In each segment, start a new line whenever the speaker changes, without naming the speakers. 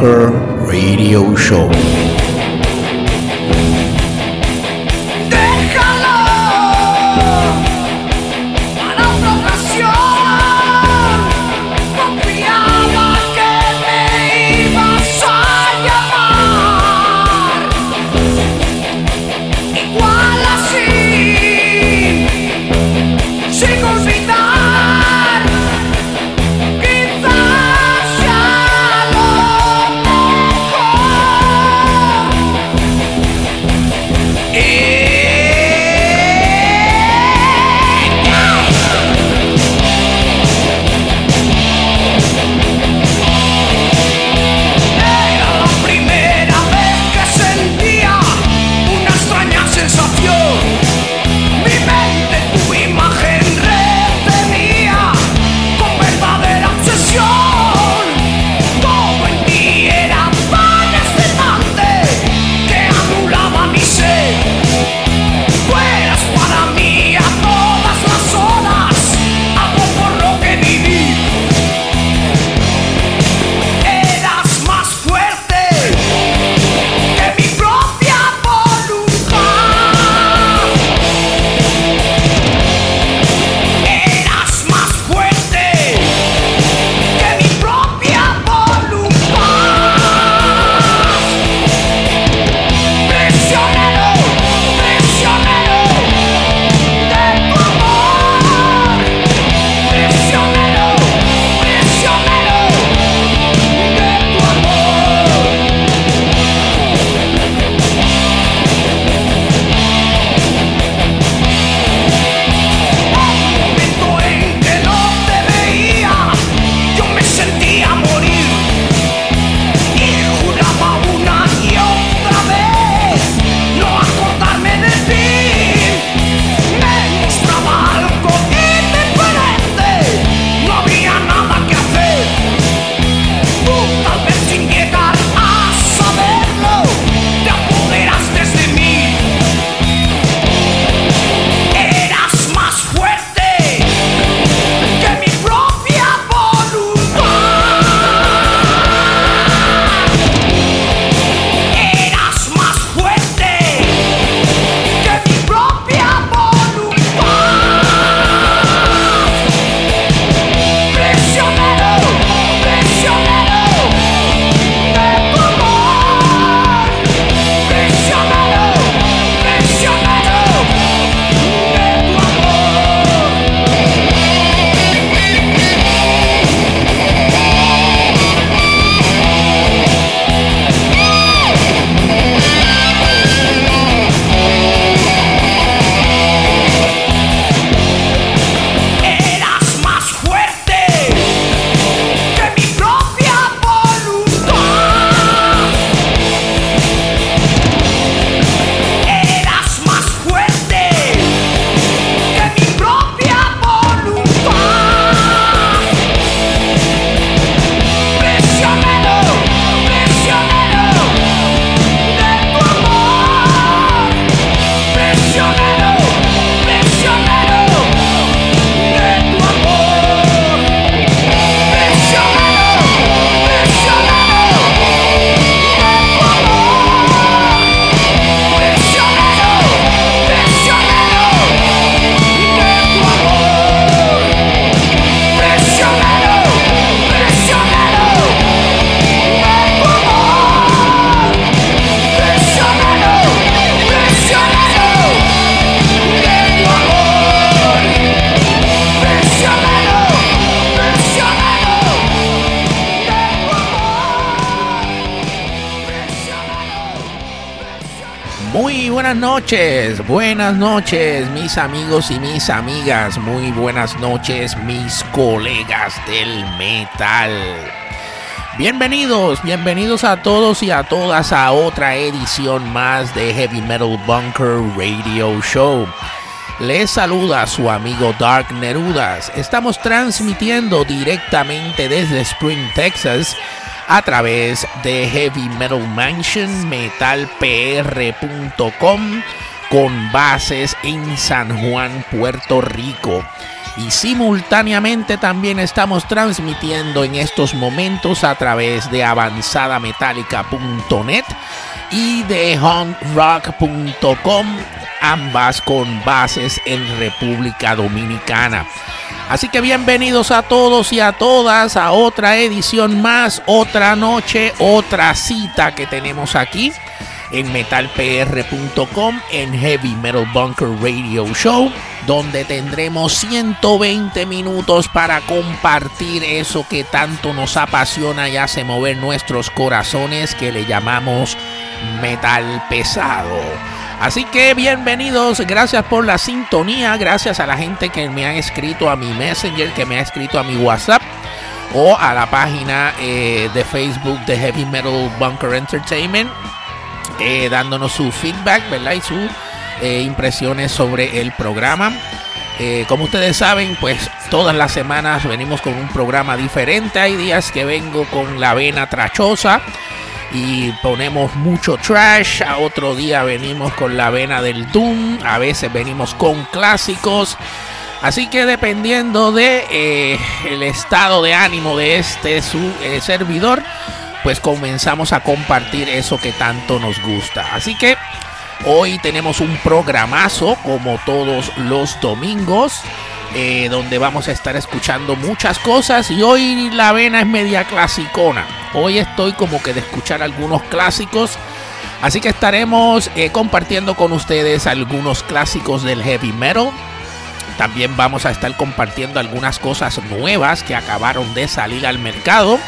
Metal Bunker Radio Show.
Buenas noches mis amigos y mis amigas, muy buenas noches mis colegas del metal. Bienvenidos, bienvenidos a todos y a todas a otra edición más de Heavy Metal Bunker Radio Show. Les saluda su amigo Dark Nerudas. Estamos transmitiendo directamente desde Spring, Texas a través de Heavy Metal Mansion metalpr.com con bases en San Juan, Puerto Rico. Y simultáneamente también estamos transmitiendo en estos momentos a través de avanzadametallica.net y de hunkrock.com, ambas con bases en República Dominicana. Así que bienvenidos a todos y a todas a otra edición más, otra noche, otra cita que tenemos aquí en metalpr.com en Heavy Metal Bunker Radio Show, donde tendremos 120 minutos para compartir eso que tanto nos apasiona y hace mover nuestros corazones que le llamamos metal pesado. Así que bienvenidos, gracias por la sintonía, gracias a la gente que me ha escrito a mi Messenger, que me ha escrito a mi WhatsApp o a la página eh, de Facebook de Heavy Metal Bunker Entertainment, eh, dándonos su feedback, ¿verdad? Y sus eh, impresiones sobre el programa. como ustedes saben, pues todas las semanas venimos con un programa diferente. Hay días que vengo con la vena trachosa y ponemos mucho trash. A otro día venimos con la vena del Doom. A veces venimos con clásicos. Así que dependiendo de eh, el estado de ánimo de este su eh, servidor, pues comenzamos a compartir eso que tanto nos gusta. Así que hoy tenemos un programazo como todos los domingos. Eh, donde vamos a estar escuchando muchas cosas y hoy la vena es media clasicona. Hoy estoy como que de escuchar algunos clásicos, así que estaremos eh, compartiendo con ustedes algunos clásicos del heavy metal. También vamos a estar compartiendo algunas cosas nuevas que acabaron de salir al mercado.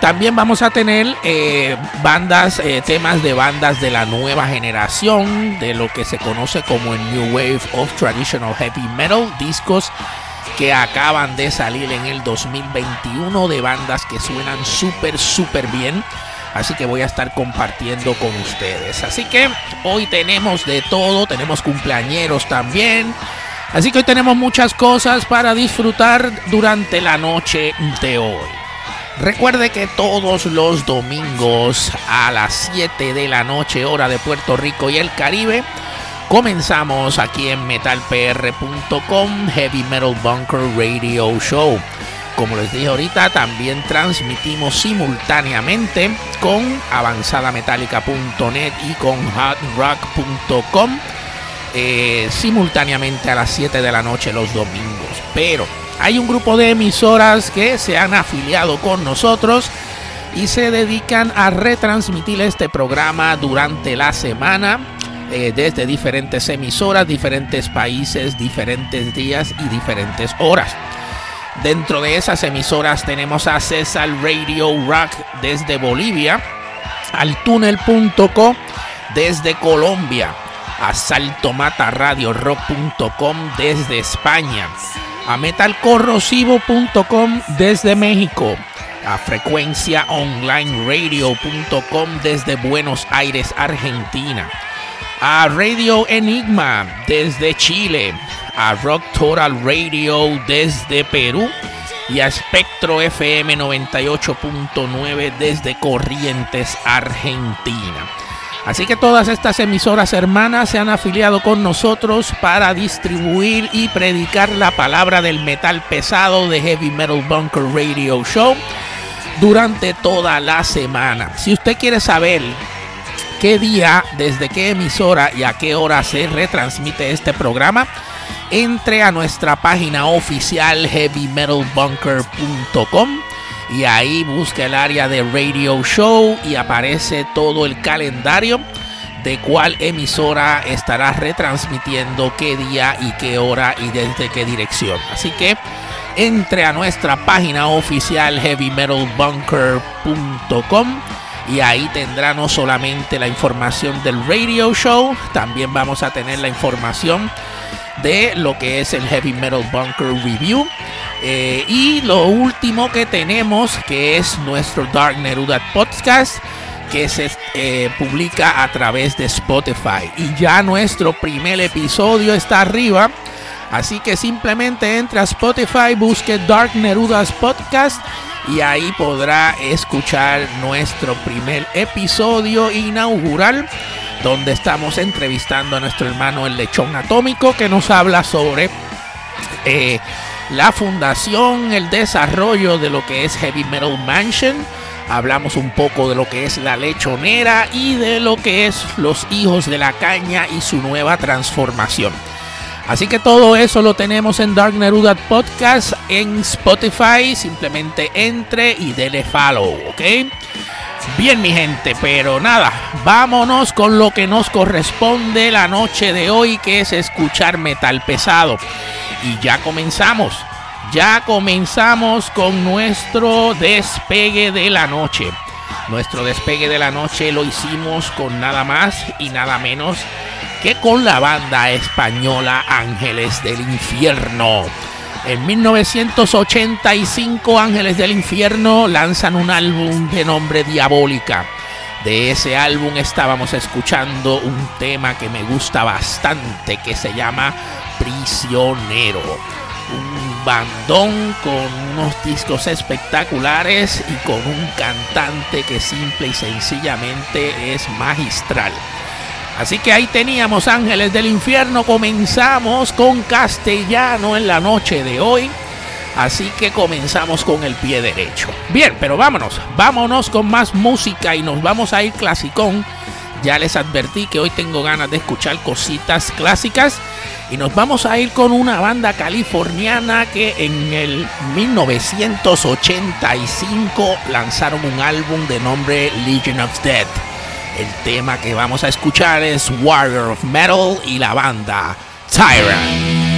También vamos a tener eh, bandas, eh, temas de bandas de la nueva generación, de lo que se conoce como el New Wave of Traditional Heavy Metal, discos que acaban de salir en el 2021 de bandas que suenan súper, súper bien. Así que voy a estar compartiendo con ustedes. Así que hoy tenemos de todo, tenemos cumpleañeros también. Así que hoy tenemos muchas cosas para disfrutar durante la noche de hoy. Recuerde que todos los domingos a las 7 de la noche, hora de Puerto Rico y el Caribe, comenzamos aquí en metalpr.com Heavy Metal Bunker Radio Show. Como les dije ahorita, también transmitimos simultáneamente con avanzadametallica.net y con hotrock.com eh, simultáneamente a las 7 de la noche los domingos. Pero hay un grupo de emisoras que se han afiliado con nosotros y se dedican a retransmitir este programa durante la semana eh, desde diferentes emisoras, diferentes países, diferentes días y diferentes horas. Dentro de esas emisoras tenemos a César Radio Rock desde Bolivia, al túnel.co desde Colombia, a saltomataradiorock.com desde España, a metalcorrosivo.com desde México, a frecuenciaonlineradio.com desde Buenos Aires, Argentina, a Radio Enigma desde Chile, a Rock Total Radio desde Perú y a Spectro FM 98.9 desde Corrientes, Argentina. Así que todas estas emisoras hermanas se han afiliado con nosotros para distribuir y predicar la palabra del metal pesado de Heavy Metal Bunker Radio Show durante toda la semana. Si usted quiere saber qué día, desde qué emisora y a qué hora se retransmite este programa, entre a nuestra página oficial heavymetalbunker.com y ahí busca el área de radio show y aparece todo el calendario de cuál emisora estará retransmitiendo qué día y qué hora y desde qué dirección. Así que entre a nuestra página oficial heavymetalbunker.com y ahí tendrá no solamente la información del radio show, también vamos a tener la información de lo que es el Heavy Metal Bunker Review. Eh, y lo último que tenemos, que es nuestro Dark Neruda Podcast, que se eh, publica a través de Spotify. Y ya nuestro primer episodio está arriba. Así que simplemente entra a Spotify, busque Dark Nerudas Podcast y ahí podrá escuchar nuestro primer episodio inaugural donde estamos entrevistando a nuestro hermano el lechón atómico que nos habla sobre eh, la fundación, el desarrollo de lo que es Heavy Metal Mansion. Hablamos un poco de lo que es la lechonera y de lo que es los hijos de la caña y su nueva transformación. Así que todo eso lo tenemos en Dark Neruda Podcast en Spotify. Simplemente entre y dele follow, ¿ok? Bien, mi gente, pero nada, vámonos con lo que nos corresponde la noche de hoy, que es escuchar metal pesado. Y ya comenzamos, ya comenzamos con nuestro despegue de la noche. Nuestro despegue de la noche lo hicimos con nada más y nada menos que con la banda española Ángeles del Infierno. En 1985 Ángeles del Infierno lanzan un álbum de nombre Diabólica. De ese álbum estábamos escuchando un tema que me gusta bastante que se llama Prisionero. Un bandón con unos discos espectaculares y con un cantante que simple y sencillamente es magistral. Así que ahí teníamos Ángeles del Infierno. Comenzamos con castellano en la noche de hoy. Así que comenzamos con el pie derecho. Bien, pero vámonos, vámonos con más música y nos vamos a ir clasicón. Ya les advertí que hoy tengo ganas de escuchar cositas clásicas y nos vamos a ir con una banda californiana que en el 1985 lanzaron un álbum de nombre Legion of Death. El tema que vamos a escuchar es Warrior of Metal y la banda Tyrant.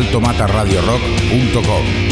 asaltomataradiorock.com.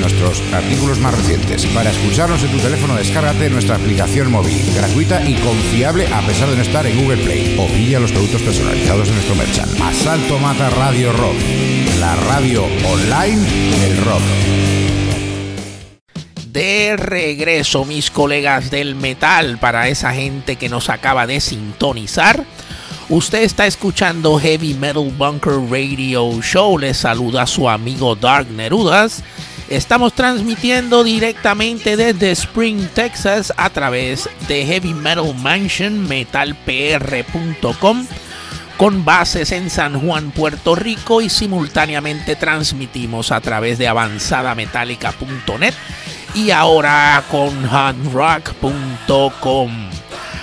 nuestros artículos más recientes. Para escucharnos en tu teléfono, descárgate nuestra aplicación móvil, gratuita y confiable a pesar de no estar en Google Play. O pilla los productos personalizados en nuestro merchant. Asalto Mata Radio Rock, la radio online del rock.
De regreso, mis colegas del metal, para esa gente que nos acaba de sintonizar. Usted está escuchando Heavy Metal Bunker Radio Show. Les saluda su amigo Dark Nerudas. Estamos transmitiendo directamente desde Spring, Texas, a través de Heavy Metal Mansion, metalpr.com, con bases en San Juan, Puerto Rico, y simultáneamente transmitimos a través de avanzadametallica.net y ahora con handrock.com.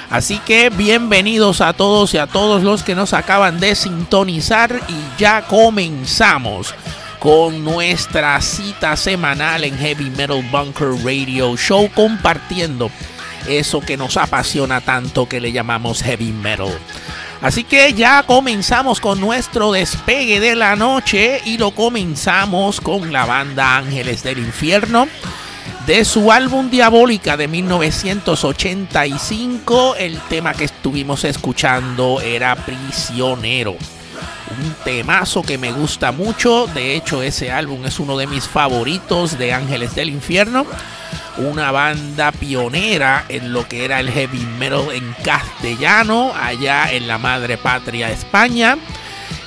Así que bienvenidos a todos y a todos los que nos acaban de sintonizar y ya comenzamos con nuestra cita semanal en Heavy Metal Bunker Radio Show compartiendo eso que nos apasiona tanto que le llamamos heavy metal. Así que ya comenzamos con nuestro despegue de la noche y lo comenzamos con la banda Ángeles del Infierno. De su álbum Diabólica de 1985, el tema que estuvimos escuchando era Prisionero. Un temazo que me gusta mucho, de hecho ese álbum es uno de mis favoritos de Ángeles del Infierno. Una banda pionera en lo que era el heavy metal en castellano, allá en la madre patria España.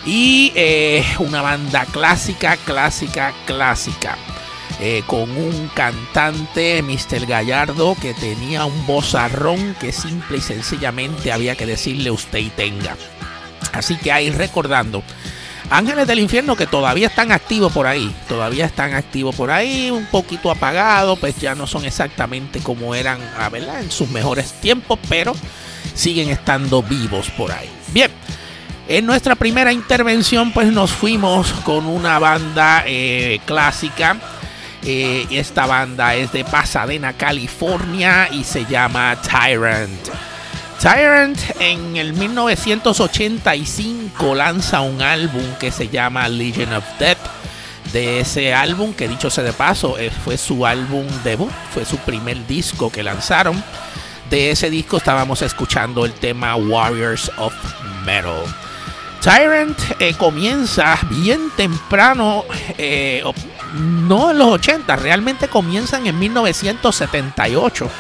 Y eh, una banda clásica, clásica, clásica. Eh, con un cantante, Mr. Gallardo, que tenía un vozarrón que simple y sencillamente había que decirle usted y tenga. Así que ahí recordando. Ángeles del Infierno que todavía están activos por ahí, todavía están activos por ahí, un poquito apagados, pues ya no son exactamente como eran ¿verdad? en sus mejores tiempos, pero siguen estando vivos por ahí. Bien, en nuestra primera intervención pues nos fuimos con una banda eh, clásica eh, esta banda es de Pasadena, California y se llama Tyrant. Tyrant en el 1985 lanza un álbum que se llama Legion of Death. De ese álbum, que dicho sea de paso, eh, fue su álbum debut, fue su primer disco que lanzaron. De ese disco estábamos escuchando el tema Warriors of Metal. Tyrant eh, comienza bien temprano, eh, no en los 80, realmente comienzan en 1978,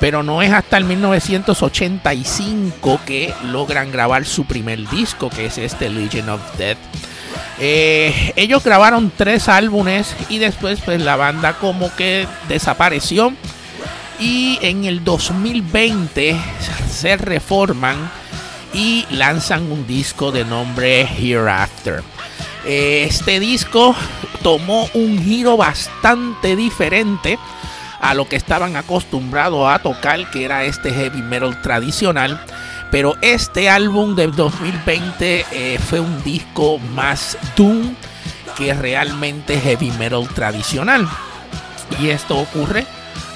pero no es hasta el 1985 que logran grabar su primer disco, que es este Legion of Death. Eh, ellos grabaron tres álbumes y después pues la banda como que desapareció y en el 2020 se reforman y lanzan un disco de nombre Hereafter. Este disco tomó un giro bastante diferente a lo que estaban acostumbrados a tocar, que era este heavy metal tradicional. Pero este álbum del 2020 eh, fue un disco más doom que realmente heavy metal tradicional. Y esto ocurre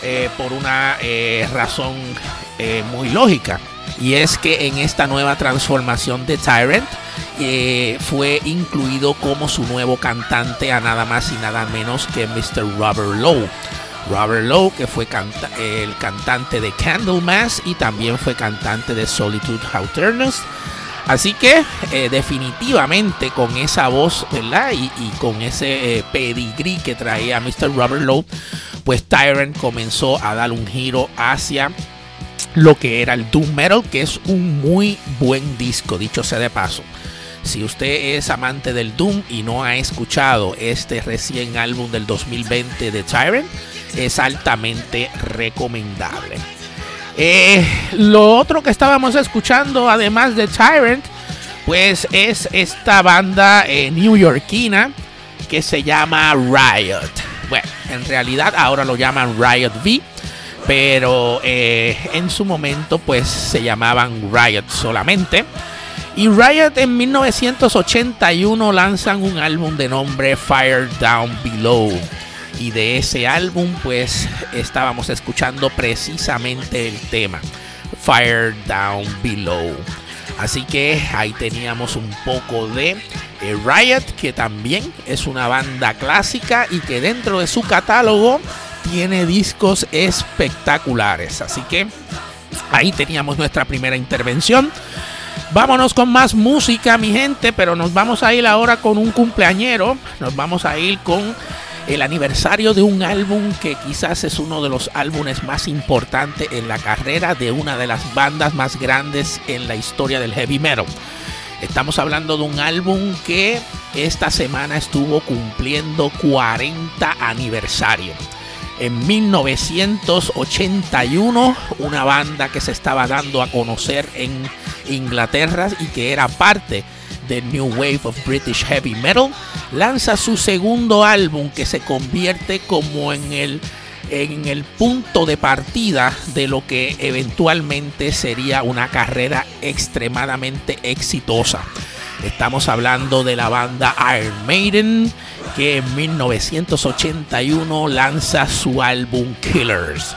eh, por una eh, razón muy lógica. Y es que en esta nueva transformación de Tyrant fue incluido como su nuevo cantante a nada más y nada menos que Mr. Robert Lowe. Robert Lowe, que fue el cantante de Candlemass y también fue cantante de Solitude Houterness. Así que eh, definitivamente con esa voz, ¿verdad? Y, con ese eh, pedigrí que traía Mr. Robert Lowe, pues Tyrant comenzó a dar un giro hacia lo que era el Doom Metal, que es un muy buen disco, dicho sea de paso. Si usted es amante del Doom y no ha escuchado este recién álbum del 2020 de Tyrant, es altamente recomendable. Eh, lo otro que estábamos escuchando, además de Tyrant, pues es esta banda eh, newyorkina que se llama Riot. Bueno, en realidad ahora lo llaman Riot V, pero eh, en su momento pues se llamaban Riot solamente. Y Riot en 1981 lanzan un álbum de nombre Fire Down Below. Y de ese álbum pues estábamos escuchando precisamente el tema Fire Down Below. Así que ahí teníamos un poco de eh, Riot, que también es una banda clásica y que dentro de su catálogo tiene discos espectaculares. Así que ahí teníamos nuestra primera intervención. Vámonos con más música, mi gente, pero nos vamos a ir ahora con un cumpleañero. Nos vamos a ir con el aniversario de un álbum que quizás es uno de los álbumes más importantes en la carrera de una de las bandas más grandes en la historia del heavy metal. Estamos hablando de un álbum que esta semana estuvo cumpliendo 40 aniversario. En 1981, una banda que se estaba dando a conocer en Inglaterra y que era parte del New Wave of British Heavy Metal, lanza su segundo álbum que se convierte como en el, en el punto de partida de lo que eventualmente sería una carrera extremadamente exitosa. Estamos hablando de la banda Iron Maiden que en 1981 lanza su álbum Killers.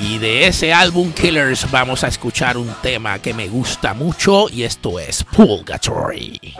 Y de ese álbum Killers vamos a escuchar un tema que me gusta mucho y esto es Purgatory.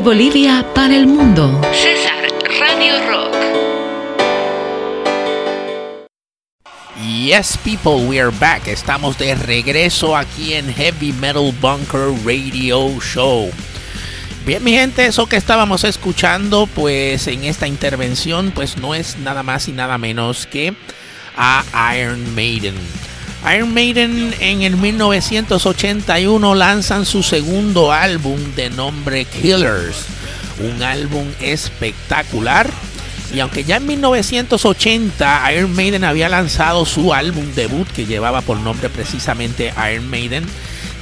Desde Bolivia para el mundo. César Radio Rock.
Yes, people, we are back. Estamos de regreso aquí en Heavy Metal Bunker Radio Show. Bien, mi gente, eso que estábamos escuchando, pues en esta intervención, pues no es nada más y nada menos que a Iron Maiden. Iron Maiden en el 1981 lanzan su segundo álbum de nombre Killers, un álbum espectacular. Y aunque ya en 1980 Iron Maiden había lanzado su álbum debut que llevaba por nombre precisamente Iron Maiden,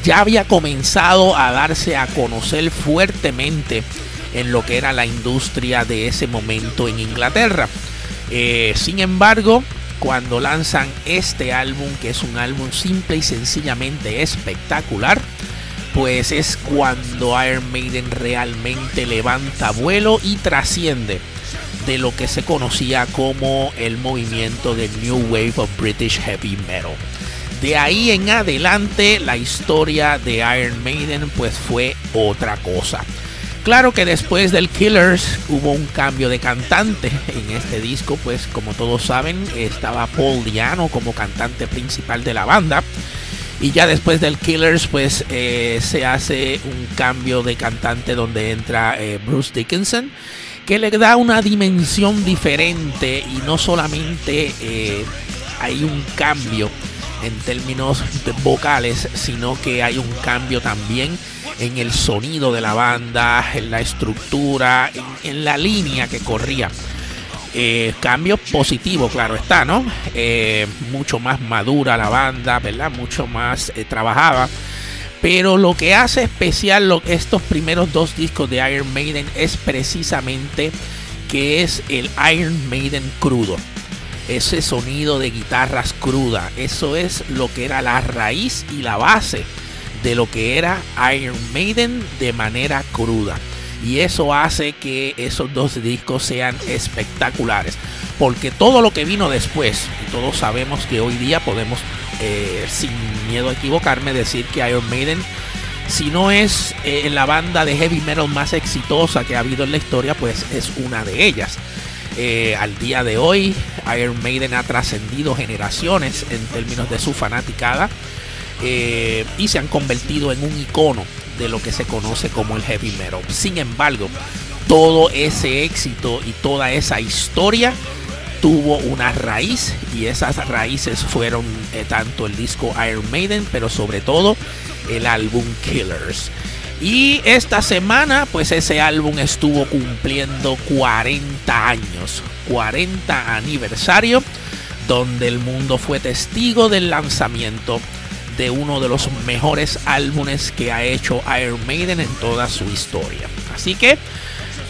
ya había comenzado a darse a conocer fuertemente en lo que era la industria de ese momento en Inglaterra. Eh, sin embargo, cuando lanzan este álbum, que es un álbum simple y sencillamente espectacular, pues es cuando Iron Maiden realmente levanta vuelo y trasciende de lo que se conocía como el movimiento de New Wave of British Heavy Metal. De ahí en adelante la historia de Iron Maiden pues fue otra cosa. Claro que después del Killers hubo un cambio de cantante en este disco, pues como todos saben estaba Paul Diano como cantante principal de la banda. Y ya después del Killers pues eh, se hace un cambio de cantante donde entra eh, Bruce Dickinson que le da una dimensión diferente y no solamente eh, hay un cambio en términos vocales, sino que hay un cambio también en el sonido de la banda, en la estructura, en, la línea que corría. Eh, cambio positivo, claro está, ¿no? Eh, mucho más madura la banda, ¿verdad? Mucho más eh, trabajada. Pero lo que hace especial estos primeros dos discos de Iron Maiden es precisamente que es el Iron Maiden crudo. Ese sonido de guitarras cruda. Eso es lo que era la raíz y la base de lo que era Iron Maiden de manera cruda. Y eso hace que esos dos discos sean espectaculares. Porque todo lo que vino después, y todos sabemos que hoy día podemos, eh, sin miedo a equivocarme, decir que Iron Maiden, si no es eh, la banda de heavy metal más exitosa que ha habido en la historia, pues es una de ellas. Eh, al día de hoy, Iron Maiden ha trascendido generaciones en términos de su fanaticada. Eh, y se han convertido en un icono de lo que se conoce como el heavy metal. Sin embargo, todo ese éxito y toda esa historia tuvo una raíz y esas raíces fueron eh, tanto el disco Iron Maiden, pero sobre todo el álbum Killers. Y esta semana, pues ese álbum estuvo cumpliendo 40 años, 40 aniversario, donde el mundo fue testigo del lanzamiento de uno de los mejores álbumes que ha hecho Iron Maiden en toda su historia. Así que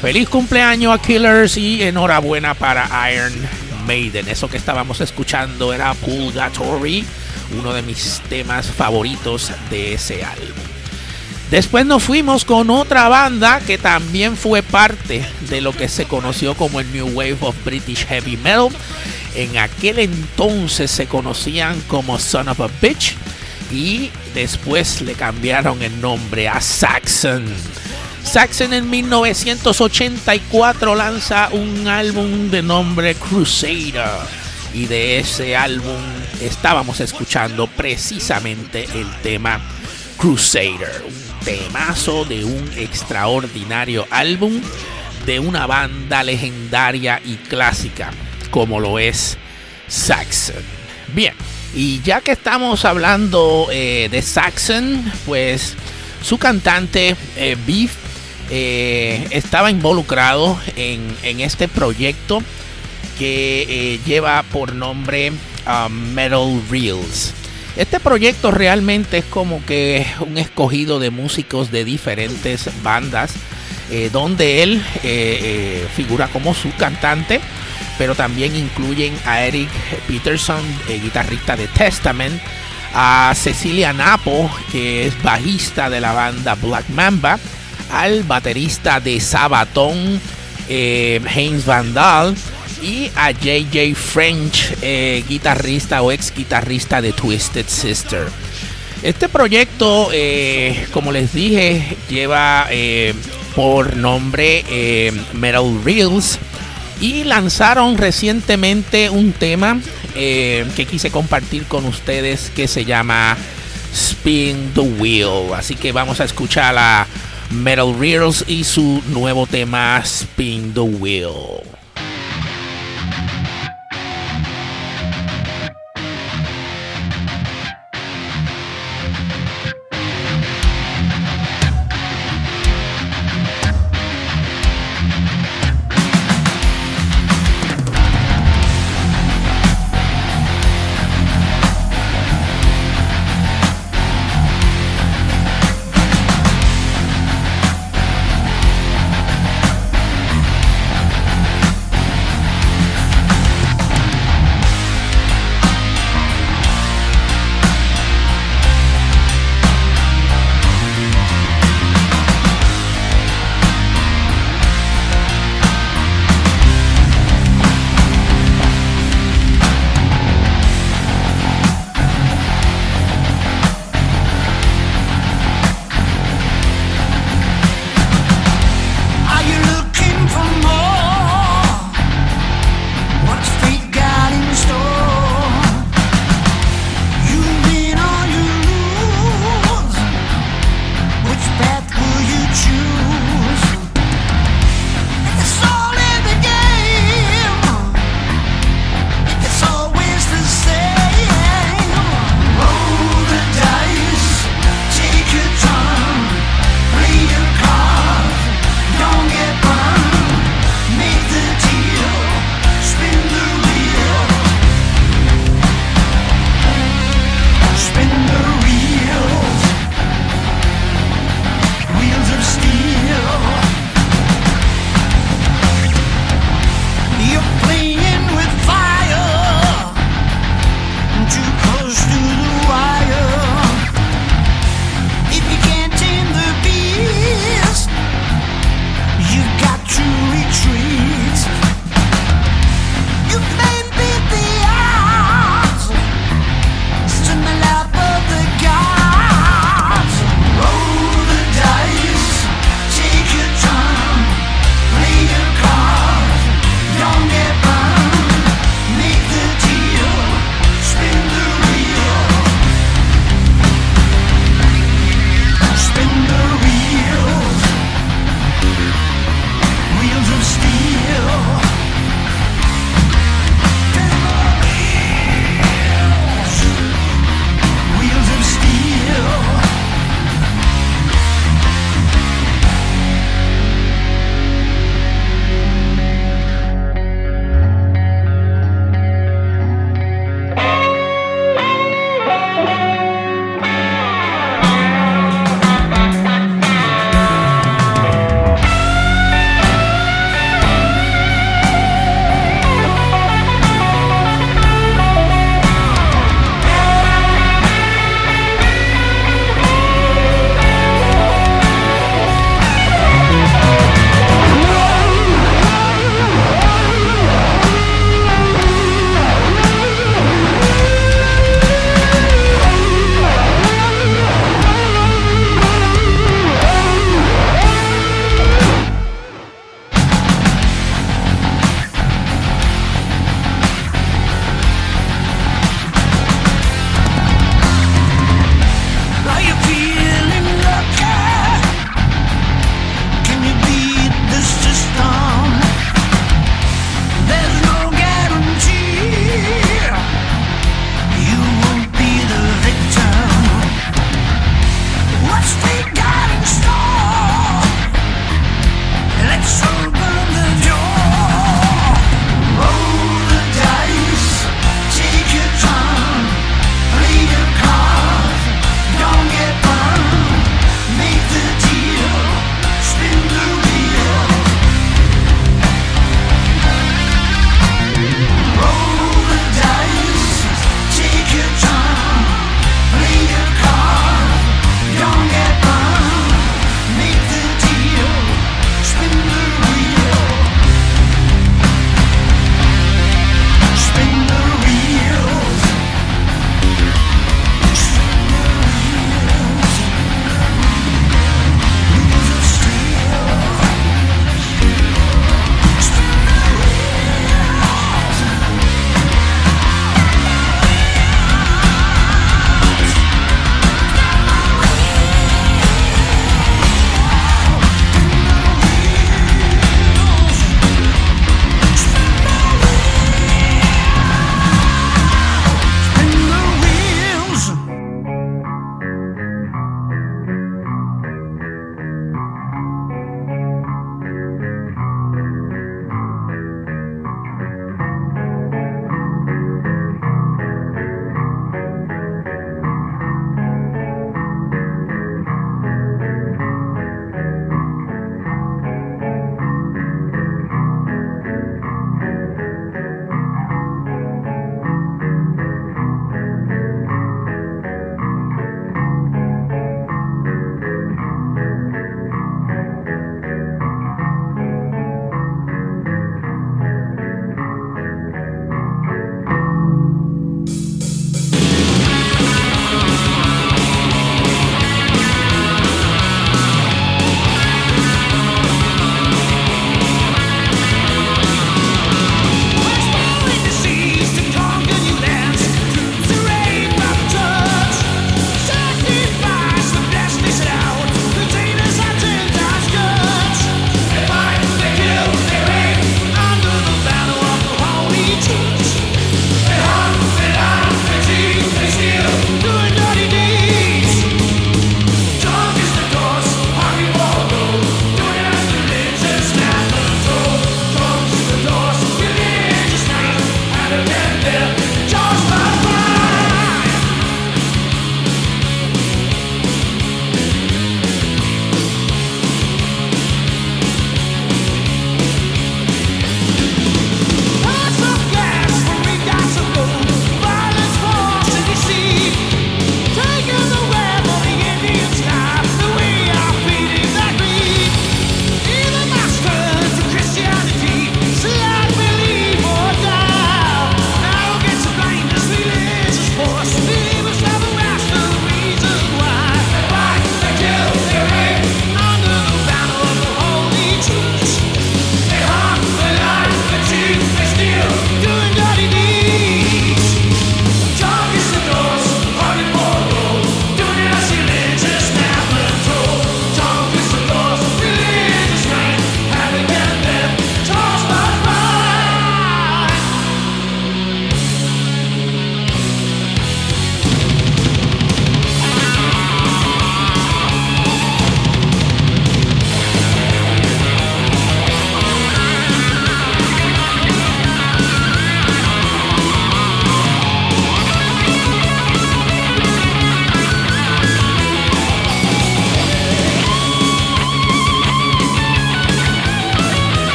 feliz cumpleaños a Killers y enhorabuena para Iron Maiden. Eso que estábamos escuchando era Purgatory, uno de mis temas favoritos de ese álbum. Después nos fuimos con otra banda que también fue parte de lo que se conoció como el New Wave of British Heavy Metal. En aquel entonces se conocían como Son of a Bitch y después le cambiaron el nombre a Saxon. Saxon en 1984 lanza un álbum de nombre Crusader y de ese álbum estábamos escuchando precisamente el tema Crusader, temazo de un extraordinario álbum de una banda legendaria y clásica como lo es Saxon. Bien, y ya que estamos hablando eh, de Saxon, pues su cantante eh, Beef eh, estaba involucrado en, este proyecto que lleva por nombre um, Metal Reels. Este proyecto realmente es como que un escogido de músicos de diferentes bandas, donde él figura como su cantante pero también incluyen a Eric Peterson, eh, guitarrista de Testament, a Cecilia Napo, que es bajista de la banda Black Mamba, al baterista de Sabaton, eh, Haynes Vandal, y a JJ French, eh, guitarrista o ex guitarrista de Twisted Sister. Este proyecto, como les dije, lleva por nombre eh, Metal Reels y lanzaron recientemente un tema eh, que quise compartir con ustedes que se llama Spin the Wheel. Así que vamos a escuchar a Metal Reels y su nuevo tema Spin the Wheel.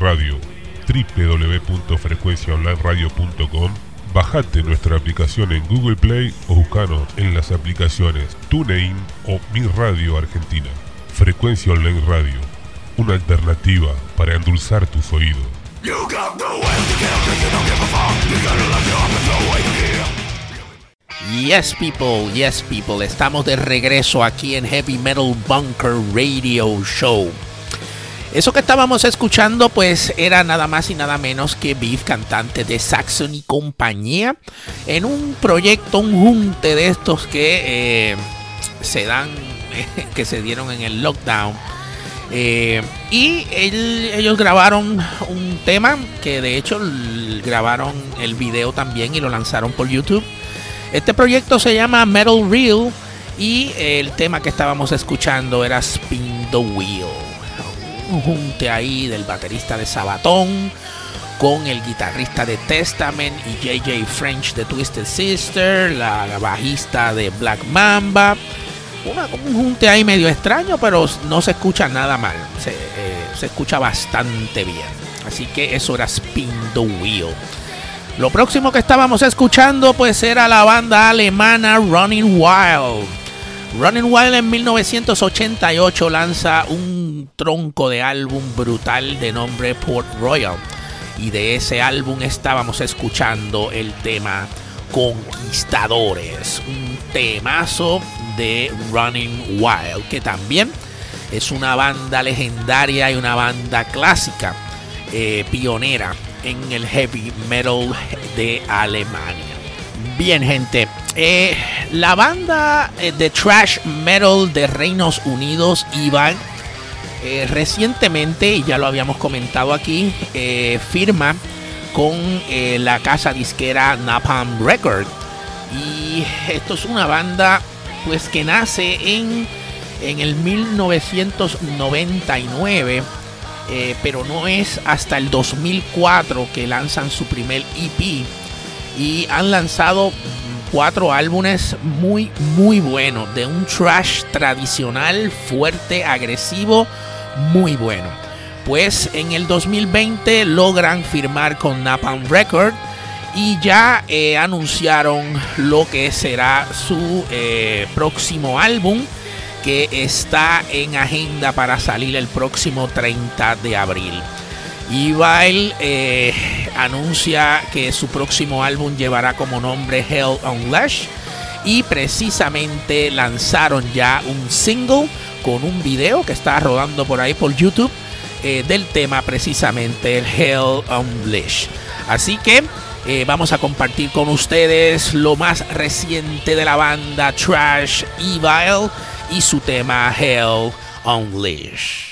Radio, www.frecuenciaonlineradio.com. Bajate nuestra aplicación en Google Play o buscanos en las aplicaciones TuneIn o Mi Radio Argentina. Frecuencia Online Radio, una alternativa para endulzar tus oídos.
Yes, people, yes, people. Estamos de regreso aquí en Heavy Metal Bunker Radio Show. Eso que estábamos escuchando, pues era nada más y nada menos que Beef, cantante de Saxon y compañía, en un proyecto, un junte de estos que eh, se dan, que se dieron en el lockdown. Eh, y ellos grabaron un tema que de hecho grabaron el video también y lo lanzaron por YouTube. Este proyecto se llama Metal Reel y el tema que estábamos escuchando era Spin the Wheel. Un junte ahí del baterista de Sabatón con el guitarrista de Testament y JJ French de Twisted Sister, la bajista de Black Mamba. Una- un junte ahí medio extraño, pero no se escucha nada mal. Se, eh, se escucha bastante bien. Así que eso era Spin the. Lo próximo que estábamos escuchando pues era la banda alemana Running Wild. Running Wild en 1988 lanza un tronco de álbum brutal de nombre Port Royal. Y de ese álbum estábamos escuchando el tema Conquistadores. Un temazo de Running Wild que también es una banda legendaria y una banda clásica eh, pionera en el heavy metal de Alemania. Bien, gente. eh, la banda eh, de trash metal de Reinos Unidos, Ivan, eh, recientemente, y ya lo habíamos comentado aquí, eh, firma con la casa disquera Napalm Record. Y esto es una banda pues que nace en, en el 1999 eh, pero no es hasta el 2004 que lanzan su primer EP y han lanzado cuatro álbumes muy muy buenos de un trash tradicional fuerte agresivo muy bueno pues en el 2020 logran firmar con Napalm Record y ya eh, anunciaron lo que será su eh, próximo álbum que está en agenda para salir el próximo 30 de abril. Evil eh, anuncia que su próximo álbum llevará como nombre Hell Unleashed y precisamente lanzaron ya un single con un video que está rodando por ahí por YouTube eh, del tema precisamente el Hell Unleashed. Así que eh, vamos a compartir con ustedes lo más reciente de la banda Trash Evil y su tema Hell Unleashed.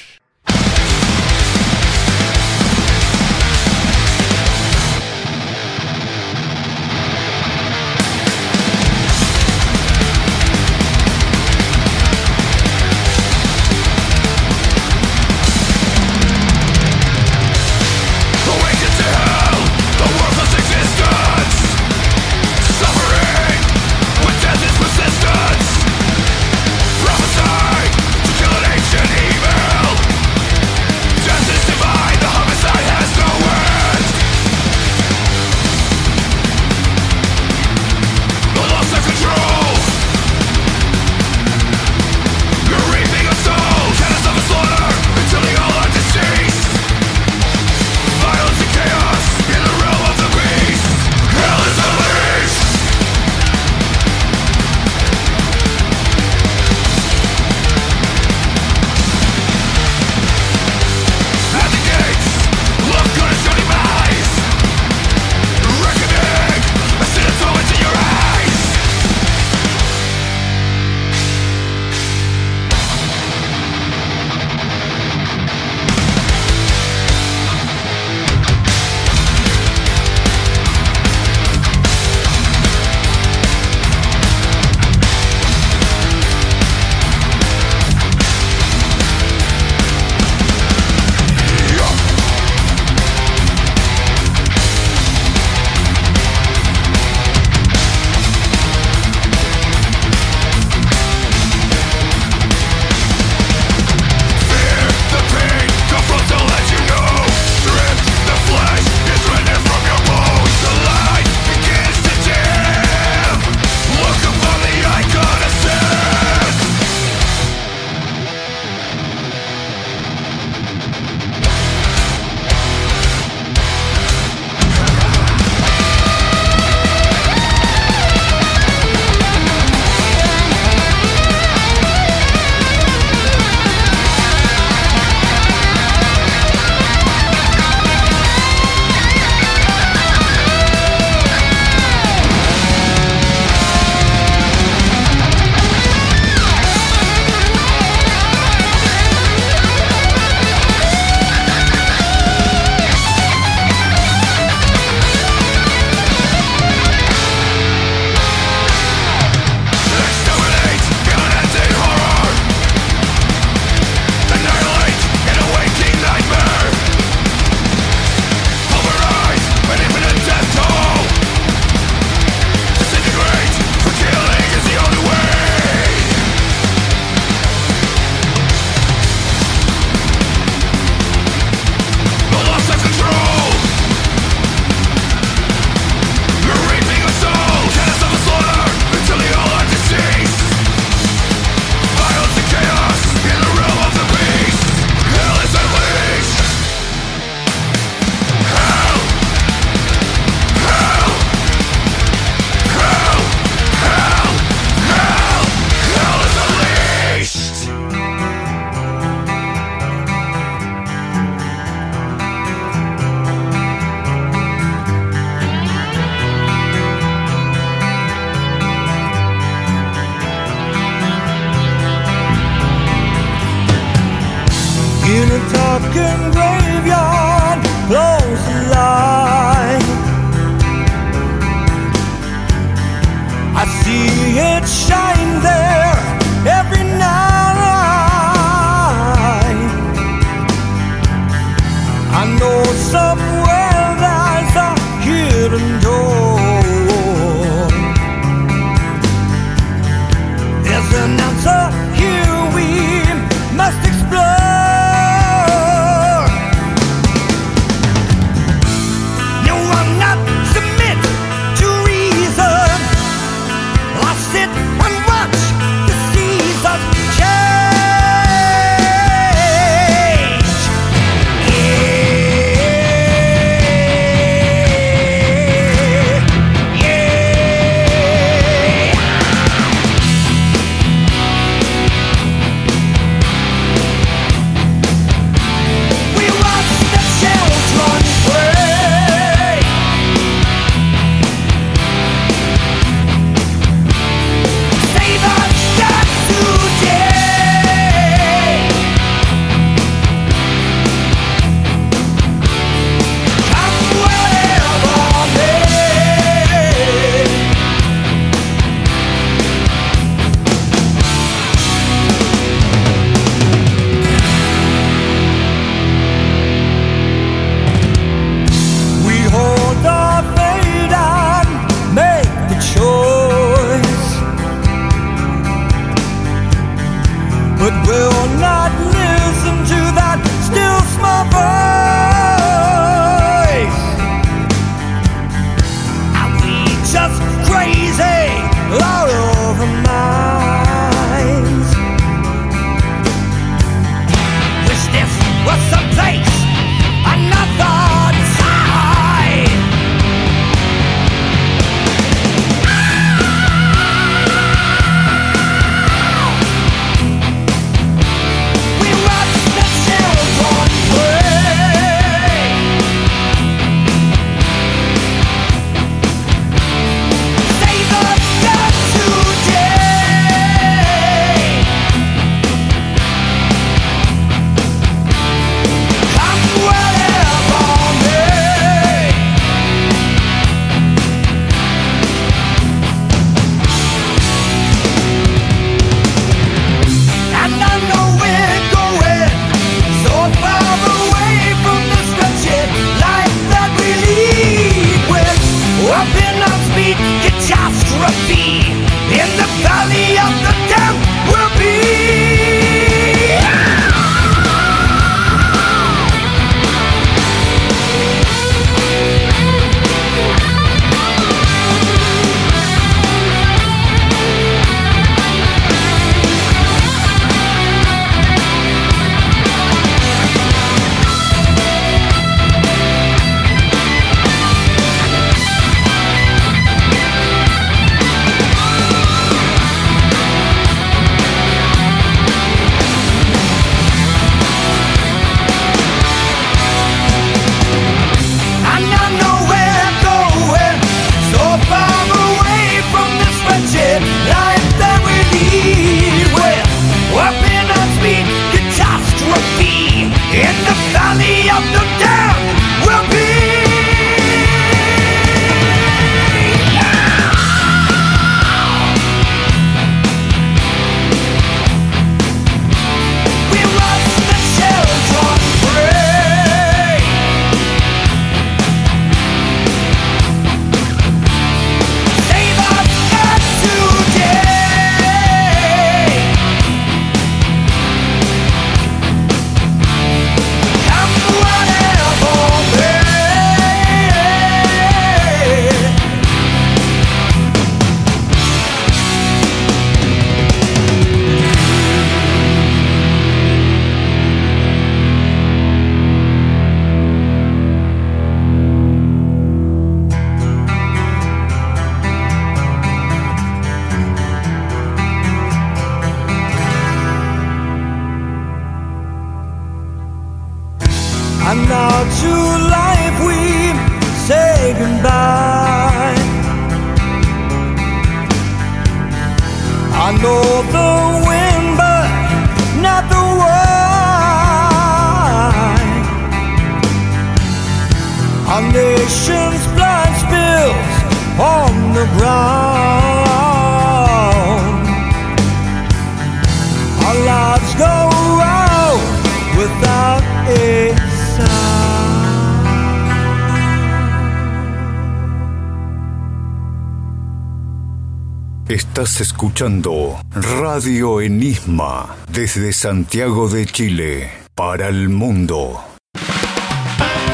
Estás escuchando Radio Enigma desde Santiago de Chile para el mundo.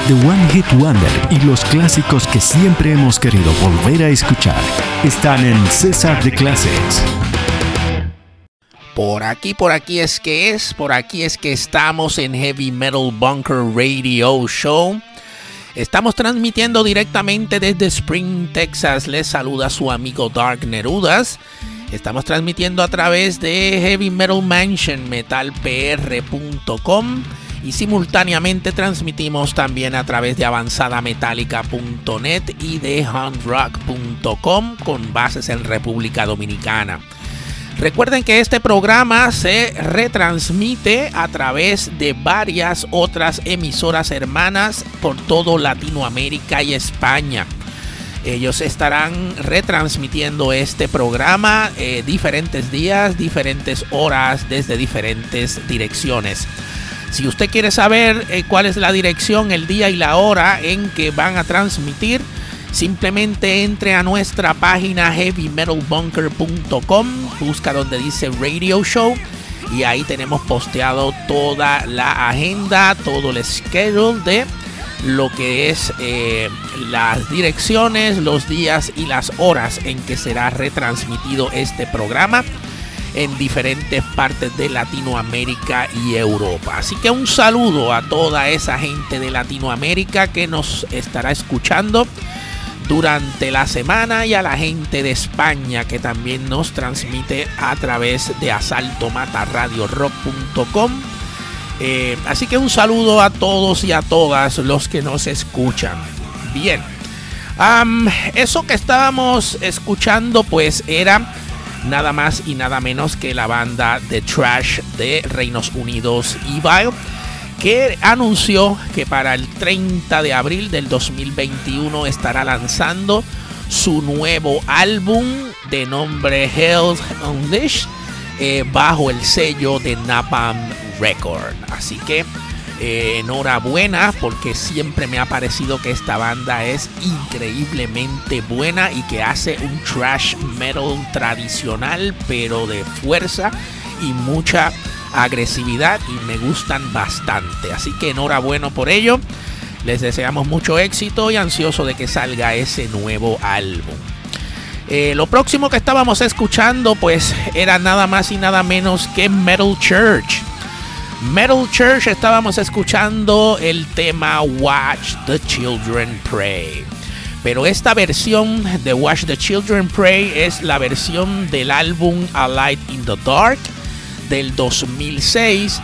The One Hit Wonder y los clásicos que siempre hemos querido volver a escuchar están en César de Classics.
Por aquí, por aquí es que es, por aquí es que estamos en Heavy Metal Bunker Radio Show. Estamos transmitiendo directamente desde Spring, Texas. Les saluda su amigo Dark Nerudas. Estamos transmitiendo a través de Heavy Metal Mansion metalpr.com y simultáneamente transmitimos también a través de avanzadametallica.net y de handrock.com con bases en República Dominicana. Recuerden que este programa se retransmite a través de varias otras emisoras hermanas por todo Latinoamérica y España. Ellos estarán retransmitiendo este programa eh, diferentes días, diferentes horas, desde diferentes direcciones. Si usted quiere saber eh, cuál es la dirección, el día y la hora en que van a transmitir, Simplemente entre a nuestra página heavymetalbunker.com, busca donde dice Radio Show y ahí tenemos posteado toda la agenda, todo el schedule de lo que es eh, las direcciones, los días y las horas en que será retransmitido este programa en diferentes partes de Latinoamérica y Europa. Así que un saludo a toda esa gente de Latinoamérica que nos estará escuchando durante la semana y a la gente de España que también nos transmite a través de asaltomataradiorock.com. Eh, así que un saludo a todos y a todas los que nos escuchan. Bien, eso que estábamos escuchando pues era nada más y nada menos que la banda de Trash de Reinos Unidos Evil que anunció que para el 30 de abril del 2021 estará lanzando su nuevo álbum de nombre Hell Unleashed eh, bajo el sello de Napalm Record. Así que eh, enhorabuena porque siempre me ha parecido que esta banda es increíblemente buena y que hace un trash metal tradicional pero de fuerza y mucha agresividad y me gustan bastante. Así que enhorabuena por ello. Les deseamos mucho éxito y ansioso de que salga ese nuevo álbum. Eh, lo próximo que estábamos escuchando pues era nada más y nada menos que Metal Church. Metal Church estábamos escuchando el tema Watch the Children Pray. Pero esta versión de Watch the Children Pray es la versión del álbum A Light in the Dark del 2006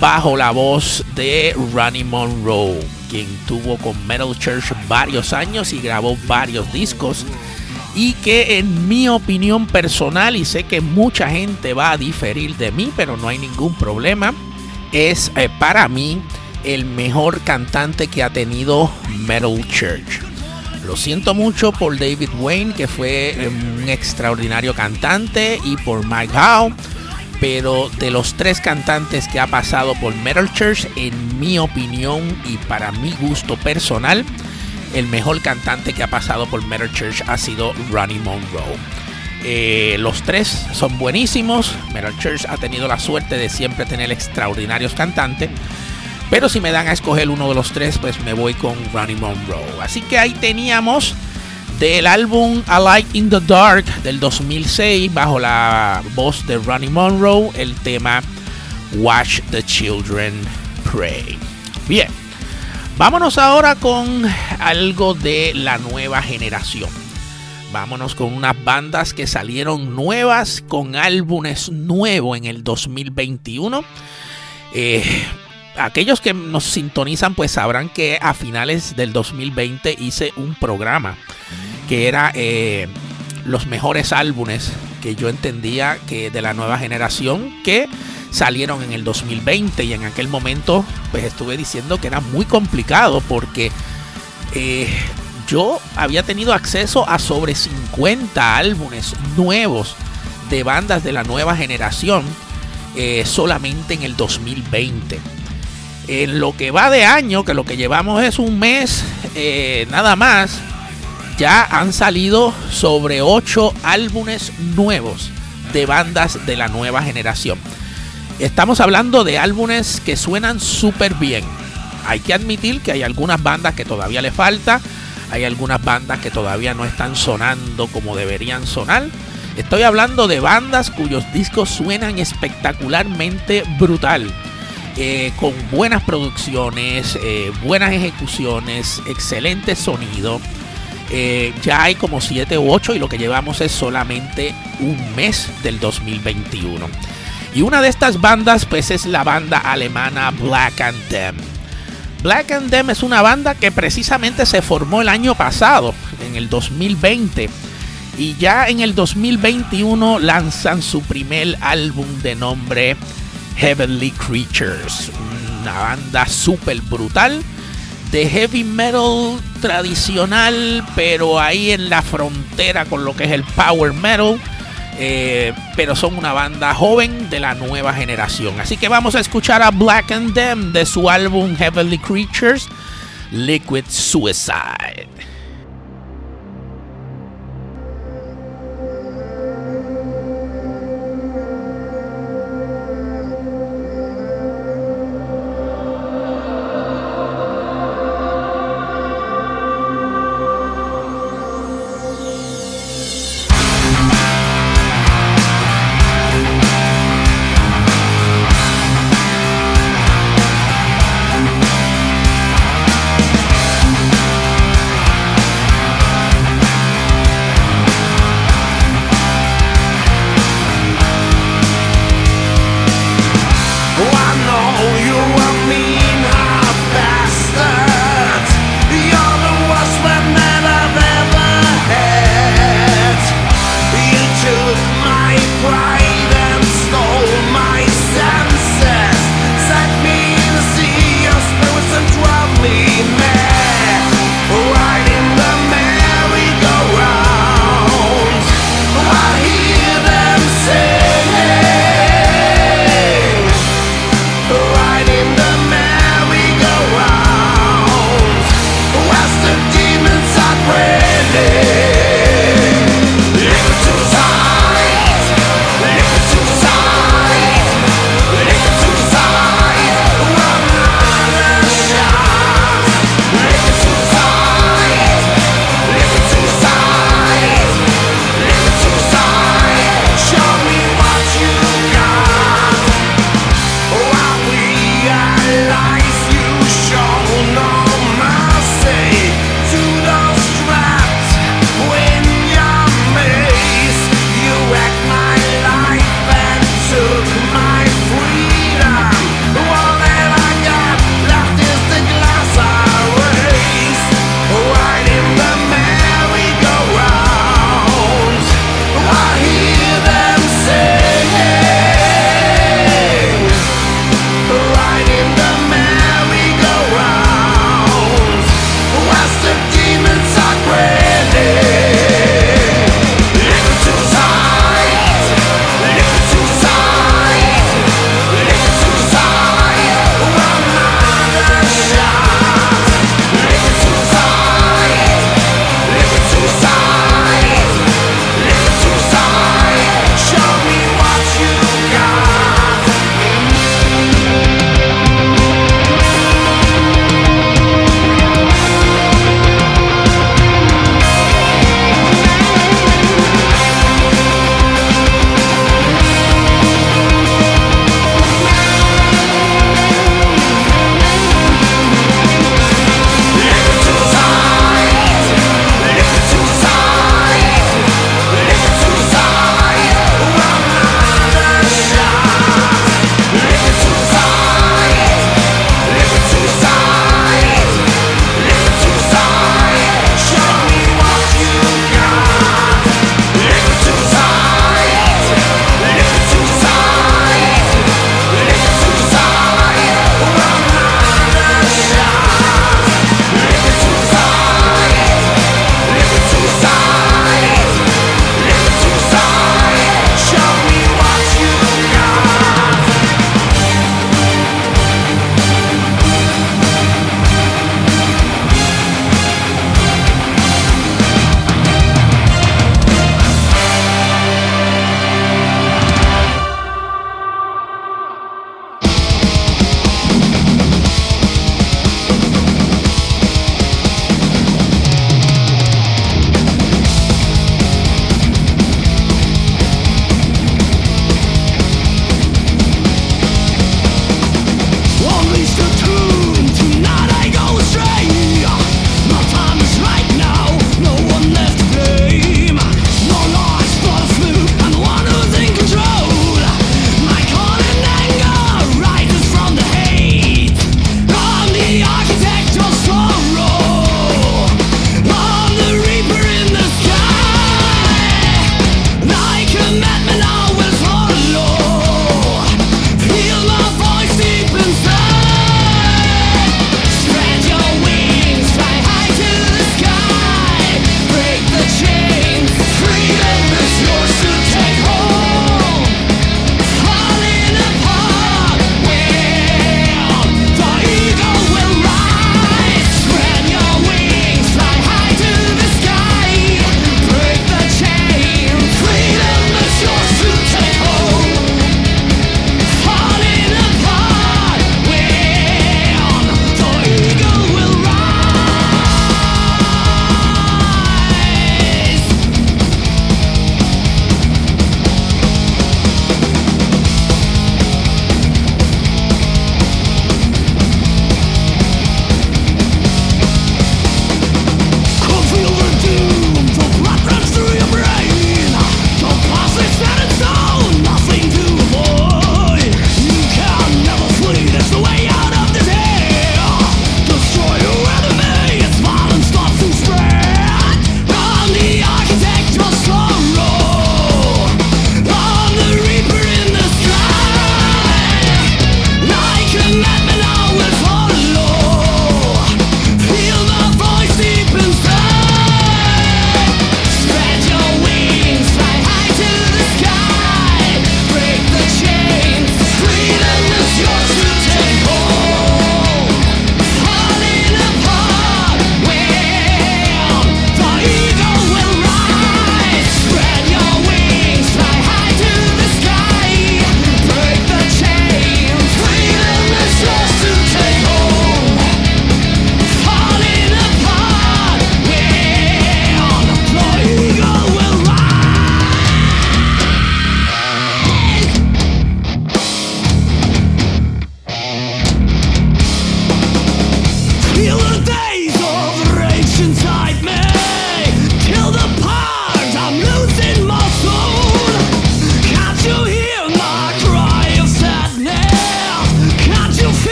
bajo la voz de Ronnie Monroe, quien tuvo con Metal Church varios años y grabó varios discos y que en mi opinión personal, y sé que mucha gente va a diferir de mí, pero no hay ningún problema, es eh, para mí el mejor cantante que ha tenido Metal Church. Lo siento mucho por David Wayne, que fue eh, un extraordinario cantante, y por Mike Howe pero de los tres cantantes que ha pasado por Metal Church, en mi opinión y para mi gusto personal, el mejor cantante que ha pasado por Metal Church ha sido Ronnie Monroe. Eh, los tres son buenísimos. Metal Church ha tenido la suerte de siempre tener extraordinarios cantantes. Pero si me dan a escoger uno de los tres, pues me voy con Ronnie Monroe. Así que ahí teníamos del álbum A Light in the Dark del 2006 bajo la voz de Ronnie Monroe el tema Watch the Children Pray. Bien, vámonos ahora con algo de la nueva generación. Vámonos con unas bandas que salieron nuevas con álbumes nuevos en el 2021. Eh, aquellos que nos sintonizan pues sabrán que a finales del 2020 hice un programa que era eh, los mejores álbumes que yo entendía que de la nueva generación que salieron en el 2020 y en aquel momento pues estuve diciendo que era muy complicado porque eh, yo había tenido acceso a sobre 50 álbumes nuevos de bandas de la nueva generación eh, solamente en el 2020. En lo que va de año, que lo que llevamos es un mes eh, nada más, ya han salido sobre 8 álbumes nuevos de bandas de la nueva generación. Estamos hablando de álbumes que suenan súper bien. Hay que admitir que hay algunas bandas que todavía le falta, hay algunas bandas que todavía no están sonando como deberían sonar. Estoy hablando de bandas cuyos discos suenan espectacularmente brutal. Eh, con buenas producciones, eh, buenas ejecuciones, excelente sonido. Eh, ya hay como 7 u 8 y lo que llevamos es solamente un mes del 2021. Y una de estas bandas pues es la banda alemana Black and Them. Black and Them es una banda que precisamente se formó el año pasado, en el 2020. Y ya en el 2021 lanzan su primer álbum de nombre Heavenly Creatures. Una banda súper brutal de heavy metal tradicional, pero ahí en la frontera con lo que es el power metal. Eh, pero son una banda joven de la nueva generación. Así que vamos a escuchar a Black and Them de su álbum Heavenly Creatures, Liquid Suicide.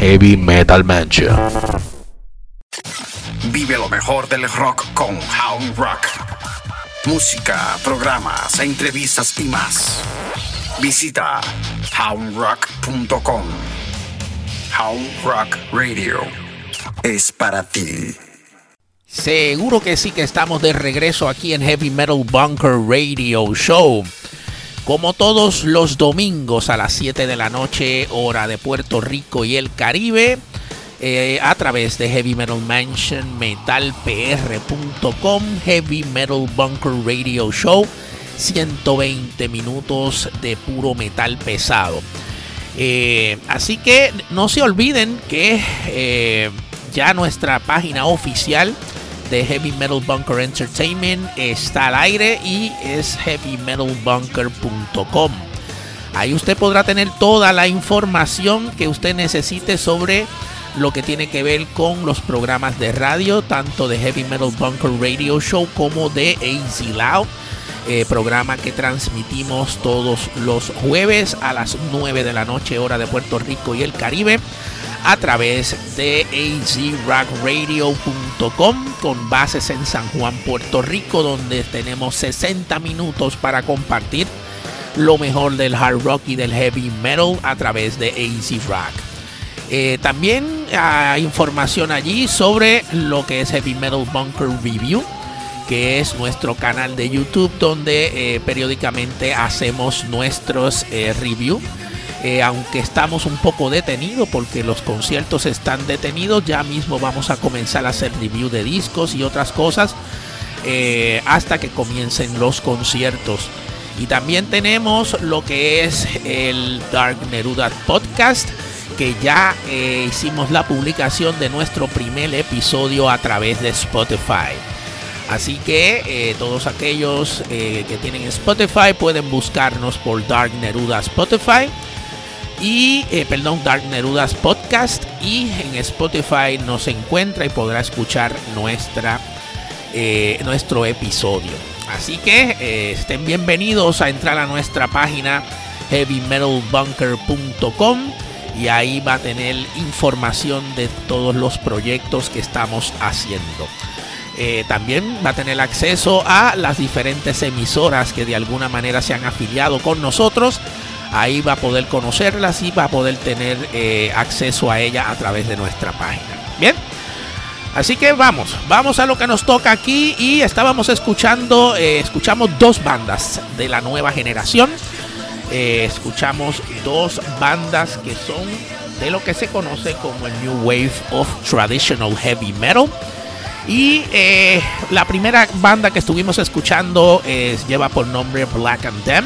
Heavy Metal Mancha.
Vive lo mejor del rock con Hound Rock. Música, programas, entrevistas y más. Visita houndrock.com. Hound Rock Radio es para ti.
Seguro que sí que estamos de regreso aquí en Heavy Metal Bunker Radio Show. Como todos los domingos a las 7 de la noche, hora de Puerto Rico y el Caribe, eh, a través de Heavy Metal Mansion, metalpr.com, Heavy Metal Bunker Radio Show, 120 minutos de puro metal pesado. Eh, así que no se olviden que eh, ya nuestra página oficial de Heavy Metal Bunker Entertainment está al aire y es heavymetalbunker.com. Ahí usted podrá tener toda la información que usted necesite sobre lo que tiene que ver con los programas de radio, tanto de Heavy Metal Bunker Radio Show como de AZ Loud. Eh, programa que transmitimos todos los jueves a las 9 de la noche hora de Puerto Rico y el Caribe a través de azrockradio.com con bases en San Juan, Puerto Rico, donde tenemos 60 minutos para compartir lo mejor del hard rock y del heavy metal a través de Rock. Eh, también hay información allí sobre lo que es Heavy Metal Bunker Review, que es nuestro canal de YouTube donde eh, periódicamente hacemos nuestros eh, reviews eh, aunque estamos un poco detenidos porque los conciertos están detenidos, ya mismo vamos a comenzar a hacer review de discos y otras cosas eh, hasta que comiencen los conciertos. Y también tenemos lo que es el Dark Neruda Podcast, que ya eh, hicimos la publicación de nuestro primer episodio a través de Spotify. Así que todos aquellos que tienen Spotify pueden buscarnos por Dark Neruda Spotify y eh, perdón, Dark Nerudas Podcast y en Spotify nos encuentra y podrá escuchar eh, nuestro episodio. Así que eh, estén bienvenidos a entrar a nuestra página heavymetalbunker.com y ahí va a tener información de todos los proyectos que estamos haciendo. también va a tener acceso a las diferentes emisoras que de alguna manera se han afiliado con nosotros Ahí va a poder conocerlas y va a poder tener eh, acceso a ella a través de nuestra página. Bien. Así que vamos, vamos a lo que nos toca aquí y estábamos escuchando, eh, escuchamos dos bandas de la nueva generación. Eh, escuchamos dos bandas que son de lo que se conoce como el New Wave of Traditional Heavy Metal. Y la primera banda que estuvimos escuchando lleva por nombre Black and Them.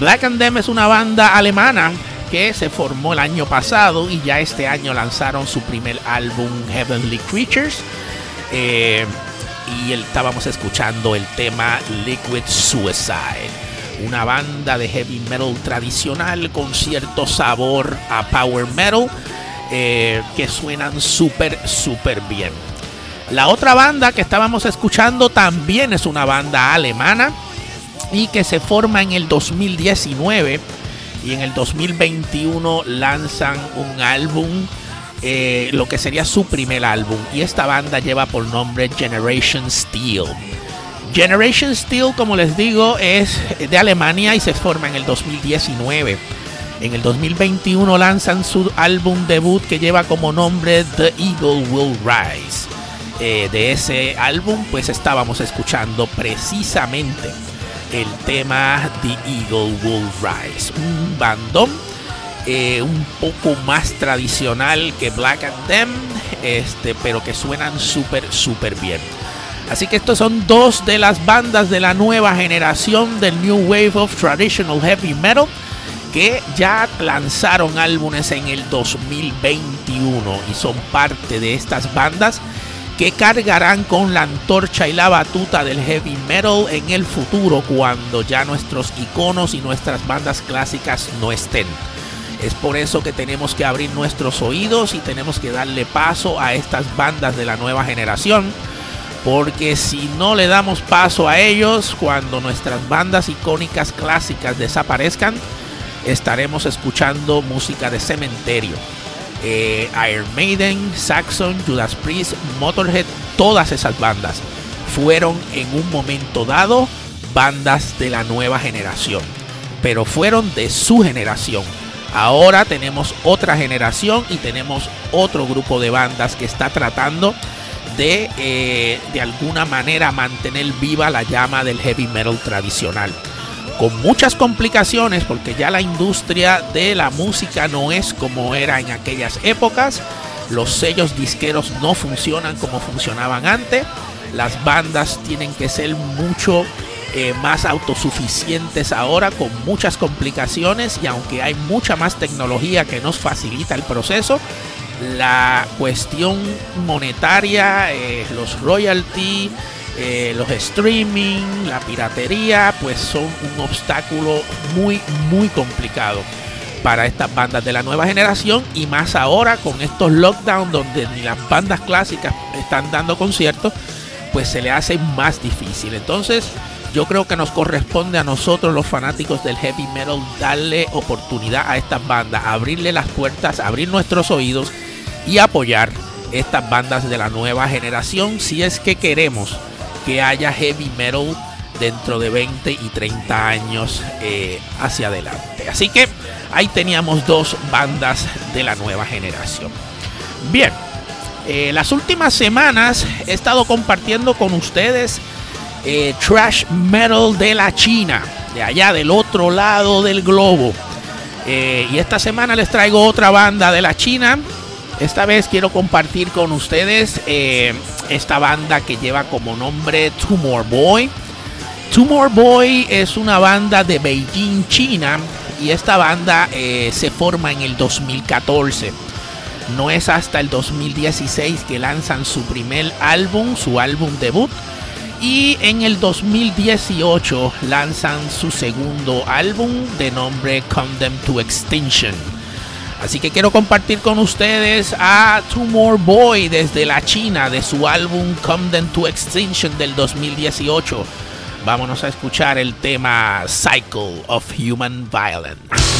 Black and Them es una banda alemana que se formó el año pasado y ya este año lanzaron su primer álbum Heavenly Creatures. Eh, y estábamos escuchando el tema Liquid Suicide. Una banda de heavy metal tradicional con cierto sabor a power metal eh, que suenan súper, súper bien. La otra banda que estábamos escuchando también es una banda alemana y que se forma en el 2019 y en el 2021 lanzan un álbum, eh, lo que sería su primer álbum y esta banda lleva por nombre Generation Steel. Generation Steel, como les digo, es de Alemania y se forma en el 2019. En el 2021 lanzan su álbum debut que lleva como nombre The Eagle Will Rise. Eh, de ese álbum pues estábamos escuchando precisamente el tema The Eagle Will Rise. Un bandón eh, un poco más tradicional que Black and Them, este, pero que suenan súper, súper bien. Así que estos son dos de las bandas de la nueva generación del New Wave of Traditional Heavy Metal. que ya lanzaron álbumes en el 2021 y son parte de estas bandas que cargarán con la antorcha y la batuta del heavy metal en el futuro cuando ya nuestros iconos y nuestras bandas clásicas no estén. Es por eso que tenemos que abrir nuestros oídos y tenemos que darle paso a estas bandas de la nueva generación. Porque si no le damos paso a ellos, cuando nuestras bandas icónicas clásicas desaparezcan, estaremos escuchando música de cementerio. Eh, Iron Maiden, Saxon, Judas Priest, Motorhead, todas esas bandas fueron en un momento dado bandas de la nueva generación, pero fueron de su generación. Ahora tenemos otra generación y tenemos otro grupo de bandas que está tratando de eh, de alguna manera mantener viva la llama del heavy metal tradicional con muchas complicaciones porque ya la industria de la música no es como era en aquellas épocas. Los sellos disqueros no funcionan como funcionaban antes. Las bandas tienen que ser mucho eh, más autosuficientes ahora con muchas complicaciones y aunque hay mucha más tecnología que nos facilita el proceso, la cuestión monetaria, eh, los royalties, los streaming, la piratería, pues son un obstáculo muy, muy complicado para estas bandas de la nueva generación y más ahora con estos lockdowns donde ni las bandas clásicas están dando conciertos, pues se le hace más difícil. Entonces, yo creo que nos corresponde a nosotros los fanáticos del heavy metal darle oportunidad a estas bandas, abrirle las puertas, abrir nuestros oídos y apoyar estas bandas de la nueva generación si es que queremos que haya heavy metal dentro de 20 y 30 años eh, hacia adelante. Así que ahí teníamos dos bandas de la nueva generación. Bien, eh, las últimas semanas he estado compartiendo con ustedes eh, trash metal de la China, de allá del otro lado del globo. y esta semana les traigo otra banda de la China. Esta vez quiero compartir con ustedes esta banda que lleva como nombre Tumor Boy. Tumor Boy es una banda de Beijing, China, y esta banda eh, se forma en el 2014. No es hasta el 2016 que lanzan su primer álbum, su álbum debut. Y en el 2018 lanzan su segundo álbum de nombre Condemned to Extinction. Así que quiero compartir con ustedes a Two More Boy desde la China de su álbum Condemned to Extinction del 2018. Vámonos a escuchar el tema Cycle of Human Violence.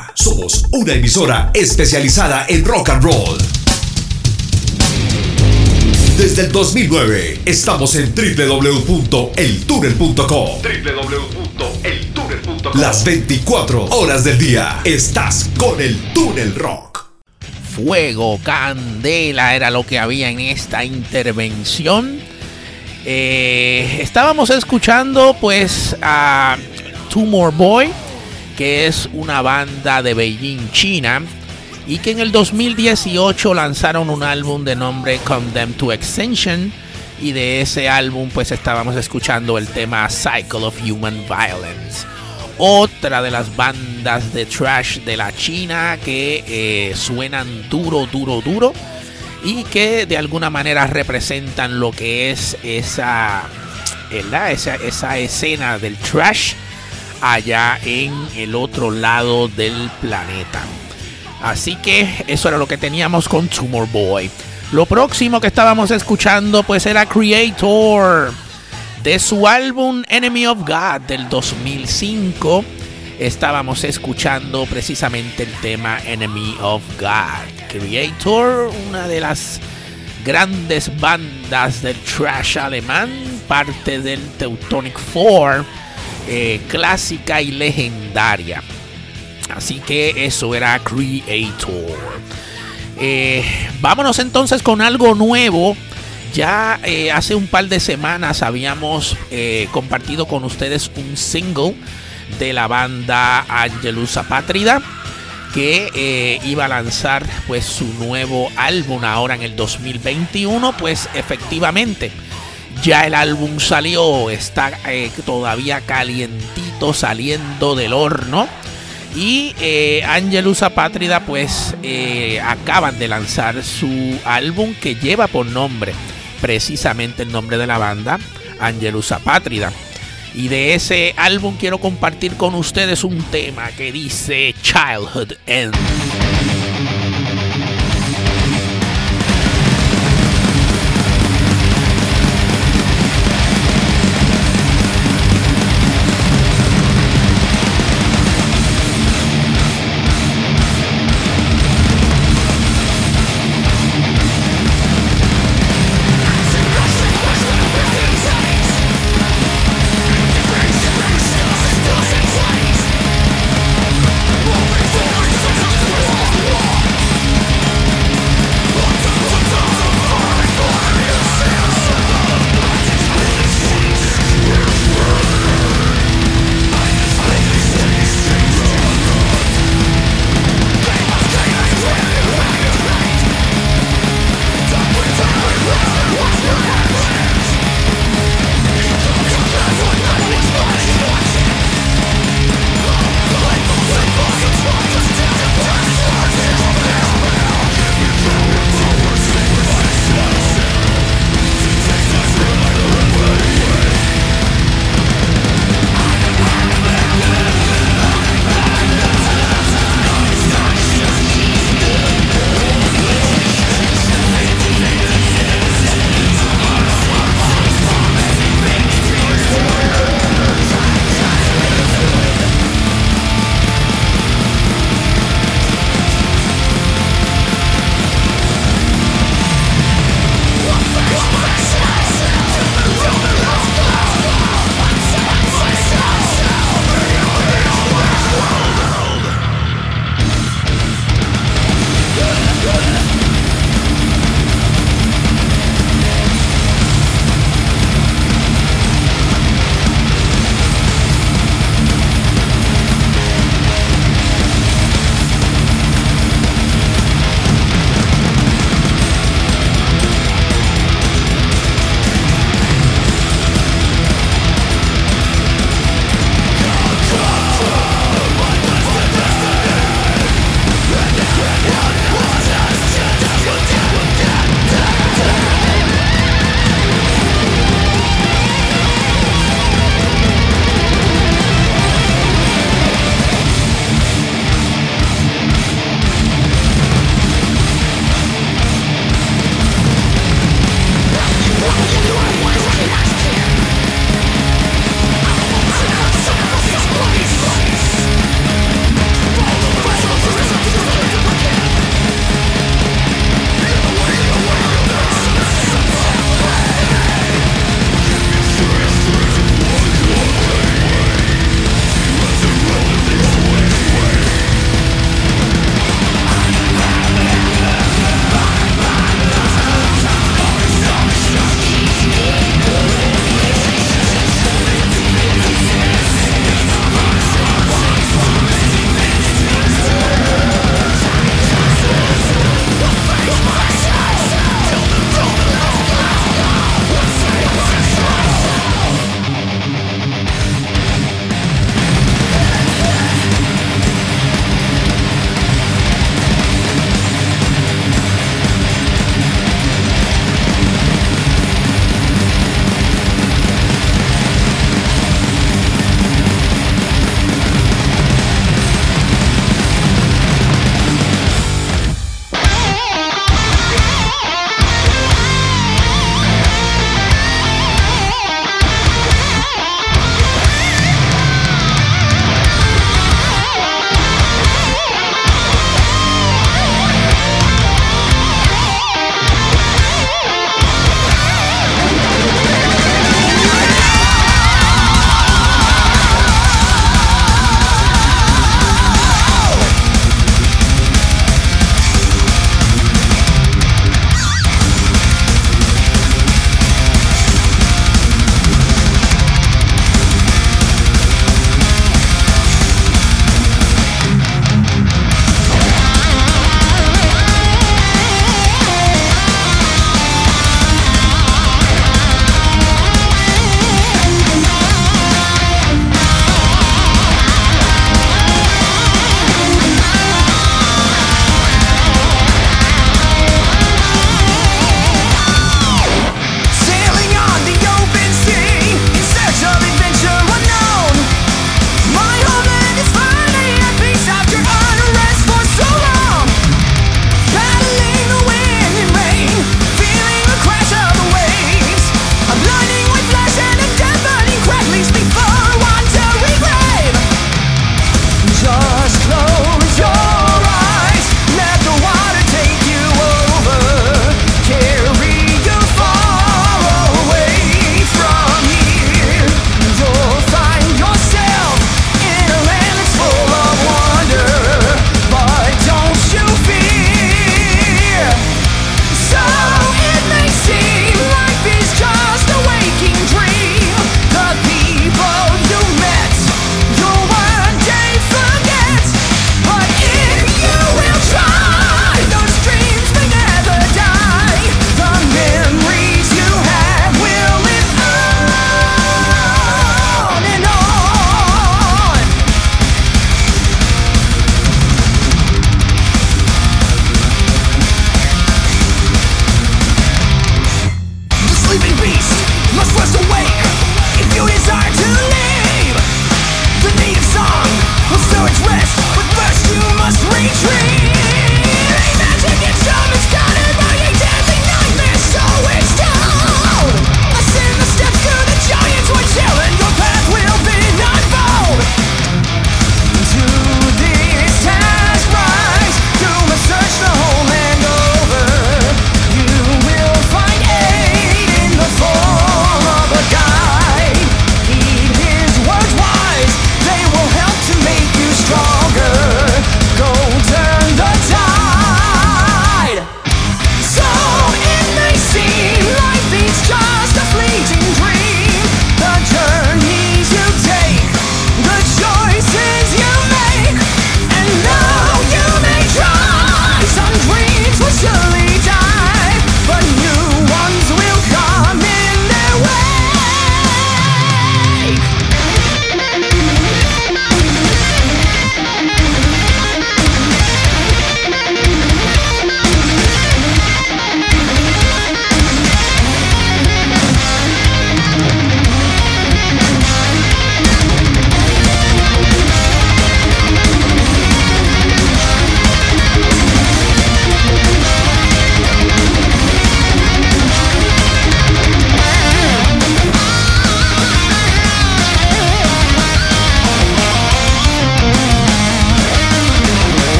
Somos una emisora especializada en rock and roll. Desde el 2009 estamos en www.eltunnel.com. www.eltunnel.com. Las 24 horas del día estás con el Túnel Rock.
Fuego, candela era lo que había en esta intervención. Eh, estábamos escuchando pues a Tumor Boy, que es una banda de Beijing, China, y que en el 2018 lanzaron un álbum de nombre Condemned to Extinction. Y de ese álbum pues estábamos escuchando el tema Cycle of Human Violence. Otra de las bandas de trash de la China que eh, suenan duro, duro, duro. Y que de alguna manera representan lo que es esa, esa, esa escena del trash allá en el otro lado del planeta. Así que eso era lo que teníamos con Tumor Boy. Lo próximo que estábamos escuchando pues era Creator de su álbum Enemy of God del 2005. Estábamos escuchando precisamente el tema Enemy of God. Creator, una de las grandes bandas del trash alemán, parte del Teutonic Four, eh, clásica y legendaria. Así que eso era Creator. Eh, vámonos entonces con algo nuevo. Ya eh, hace un par de semanas habíamos compartido con ustedes un single de la banda Angelus Apátrida que iba a lanzar pues su nuevo álbum ahora en el 2021 pues efectivamente ya el álbum salió está todavía calientito saliendo del horno y eh, Angelus Apátrida pues eh, acaban de lanzar su álbum que lleva por nombre precisamente el nombre de la banda, Angelus Apátrida. Y de ese álbum quiero compartir con ustedes un tema que dice Childhood End.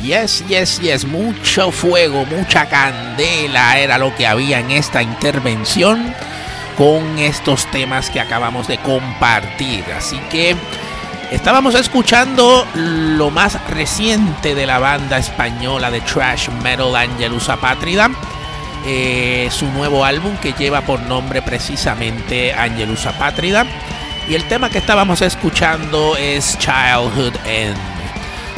Yes, yes, yes, mucho fuego, mucha candela era lo que había en esta intervención con estos temas que acabamos de compartir. Así que estábamos escuchando lo más reciente de la banda española de trash metal Angelus Apátrida. Eh, su nuevo álbum que lleva por nombre precisamente Angelus Apátrida. Y el tema que estábamos escuchando es Childhood End.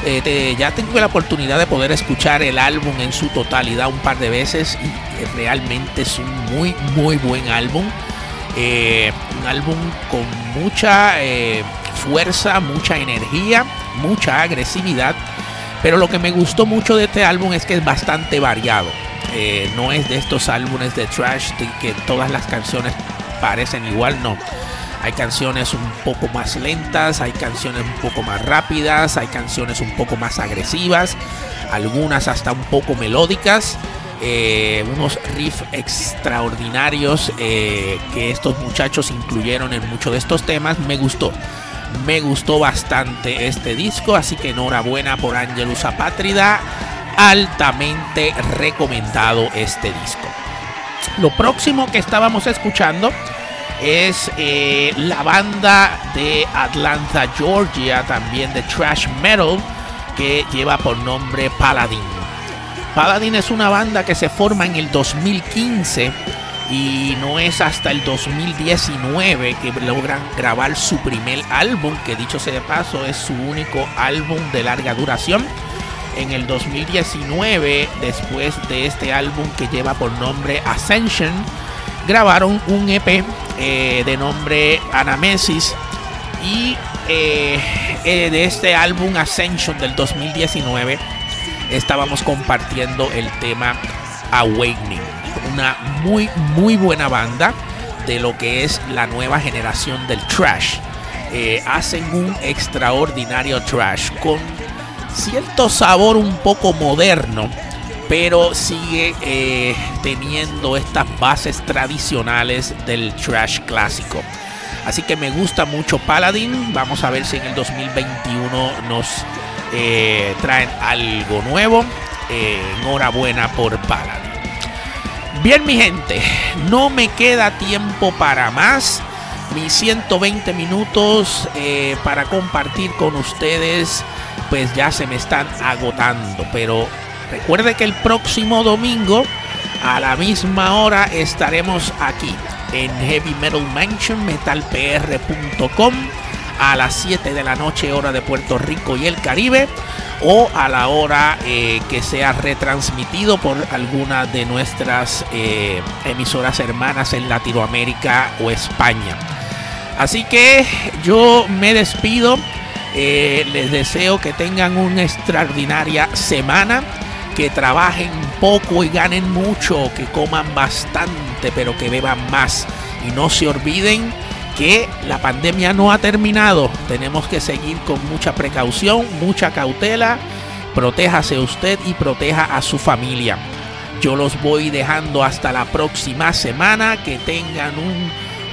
Eh, ya tengo la oportunidad de poder escuchar el álbum en su totalidad un par de veces y realmente es un muy muy buen álbum. Eh, un álbum con mucha eh, fuerza, mucha energía, mucha agresividad. Pero lo que me gustó mucho de este álbum es que es bastante variado. no es de estos álbumes de trash que todas las canciones parecen igual, no. Hay canciones un poco más lentas, hay canciones un poco más rápidas, hay canciones un poco más agresivas, algunas hasta un poco melódicas. Eh, unos riffs extraordinarios eh, que estos muchachos incluyeron en muchos de estos temas. Me gustó. Me gustó bastante este disco, así que enhorabuena por Angelus Apátrida. Altamente recomendado este disco. Lo próximo que estábamos escuchando es eh, la banda de Atlanta, Georgia, también de Trash Metal, que lleva por nombre Paladin. Paladin es una banda que se forma en el 2015 y no es hasta el 2019 que logran grabar su primer álbum, que dicho sea de paso es su único álbum de larga duración. En el 2019, después de este álbum que lleva por nombre Ascension, grabaron un EP eh, de nombre Anamesis y eh, eh, de este álbum Ascension del 2019 estábamos compartiendo el tema Awakening, una muy muy buena banda de lo que es la nueva generación del trash. hacen un extraordinario trash con cierto sabor un poco moderno pero sigue eh, teniendo estas bases tradicionales del trash clásico. Así que me gusta mucho Paladin. Vamos a ver si en el 2021 nos eh, traen algo nuevo. Eh, enhorabuena por Paladin. Bien, mi gente, no me queda tiempo para más. Mis 120 minutos para compartir con ustedes, pues ya se me están agotando. Pero Recuerde que el próximo domingo a la misma hora estaremos aquí en Heavy Metal Mansion, metalpr.com a las 7 de la noche hora de Puerto Rico y el Caribe o a la hora eh, que sea retransmitido por alguna de nuestras eh, emisoras hermanas en Latinoamérica o España. Así que yo me despido. Eh, les deseo que tengan una extraordinaria semana que trabajen poco y ganen mucho, que coman bastante pero que beban más. Y no se olviden que la pandemia no ha terminado. Tenemos que seguir con mucha precaución, mucha cautela. Protéjase usted y proteja a su familia. Yo los voy dejando hasta la próxima semana. Que tengan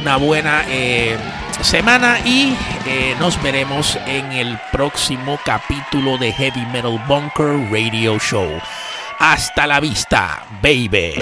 una buena eh, semana y eh, nos veremos en el próximo capítulo de Heavy Metal Bunker Radio Show. Hasta la vista, baby.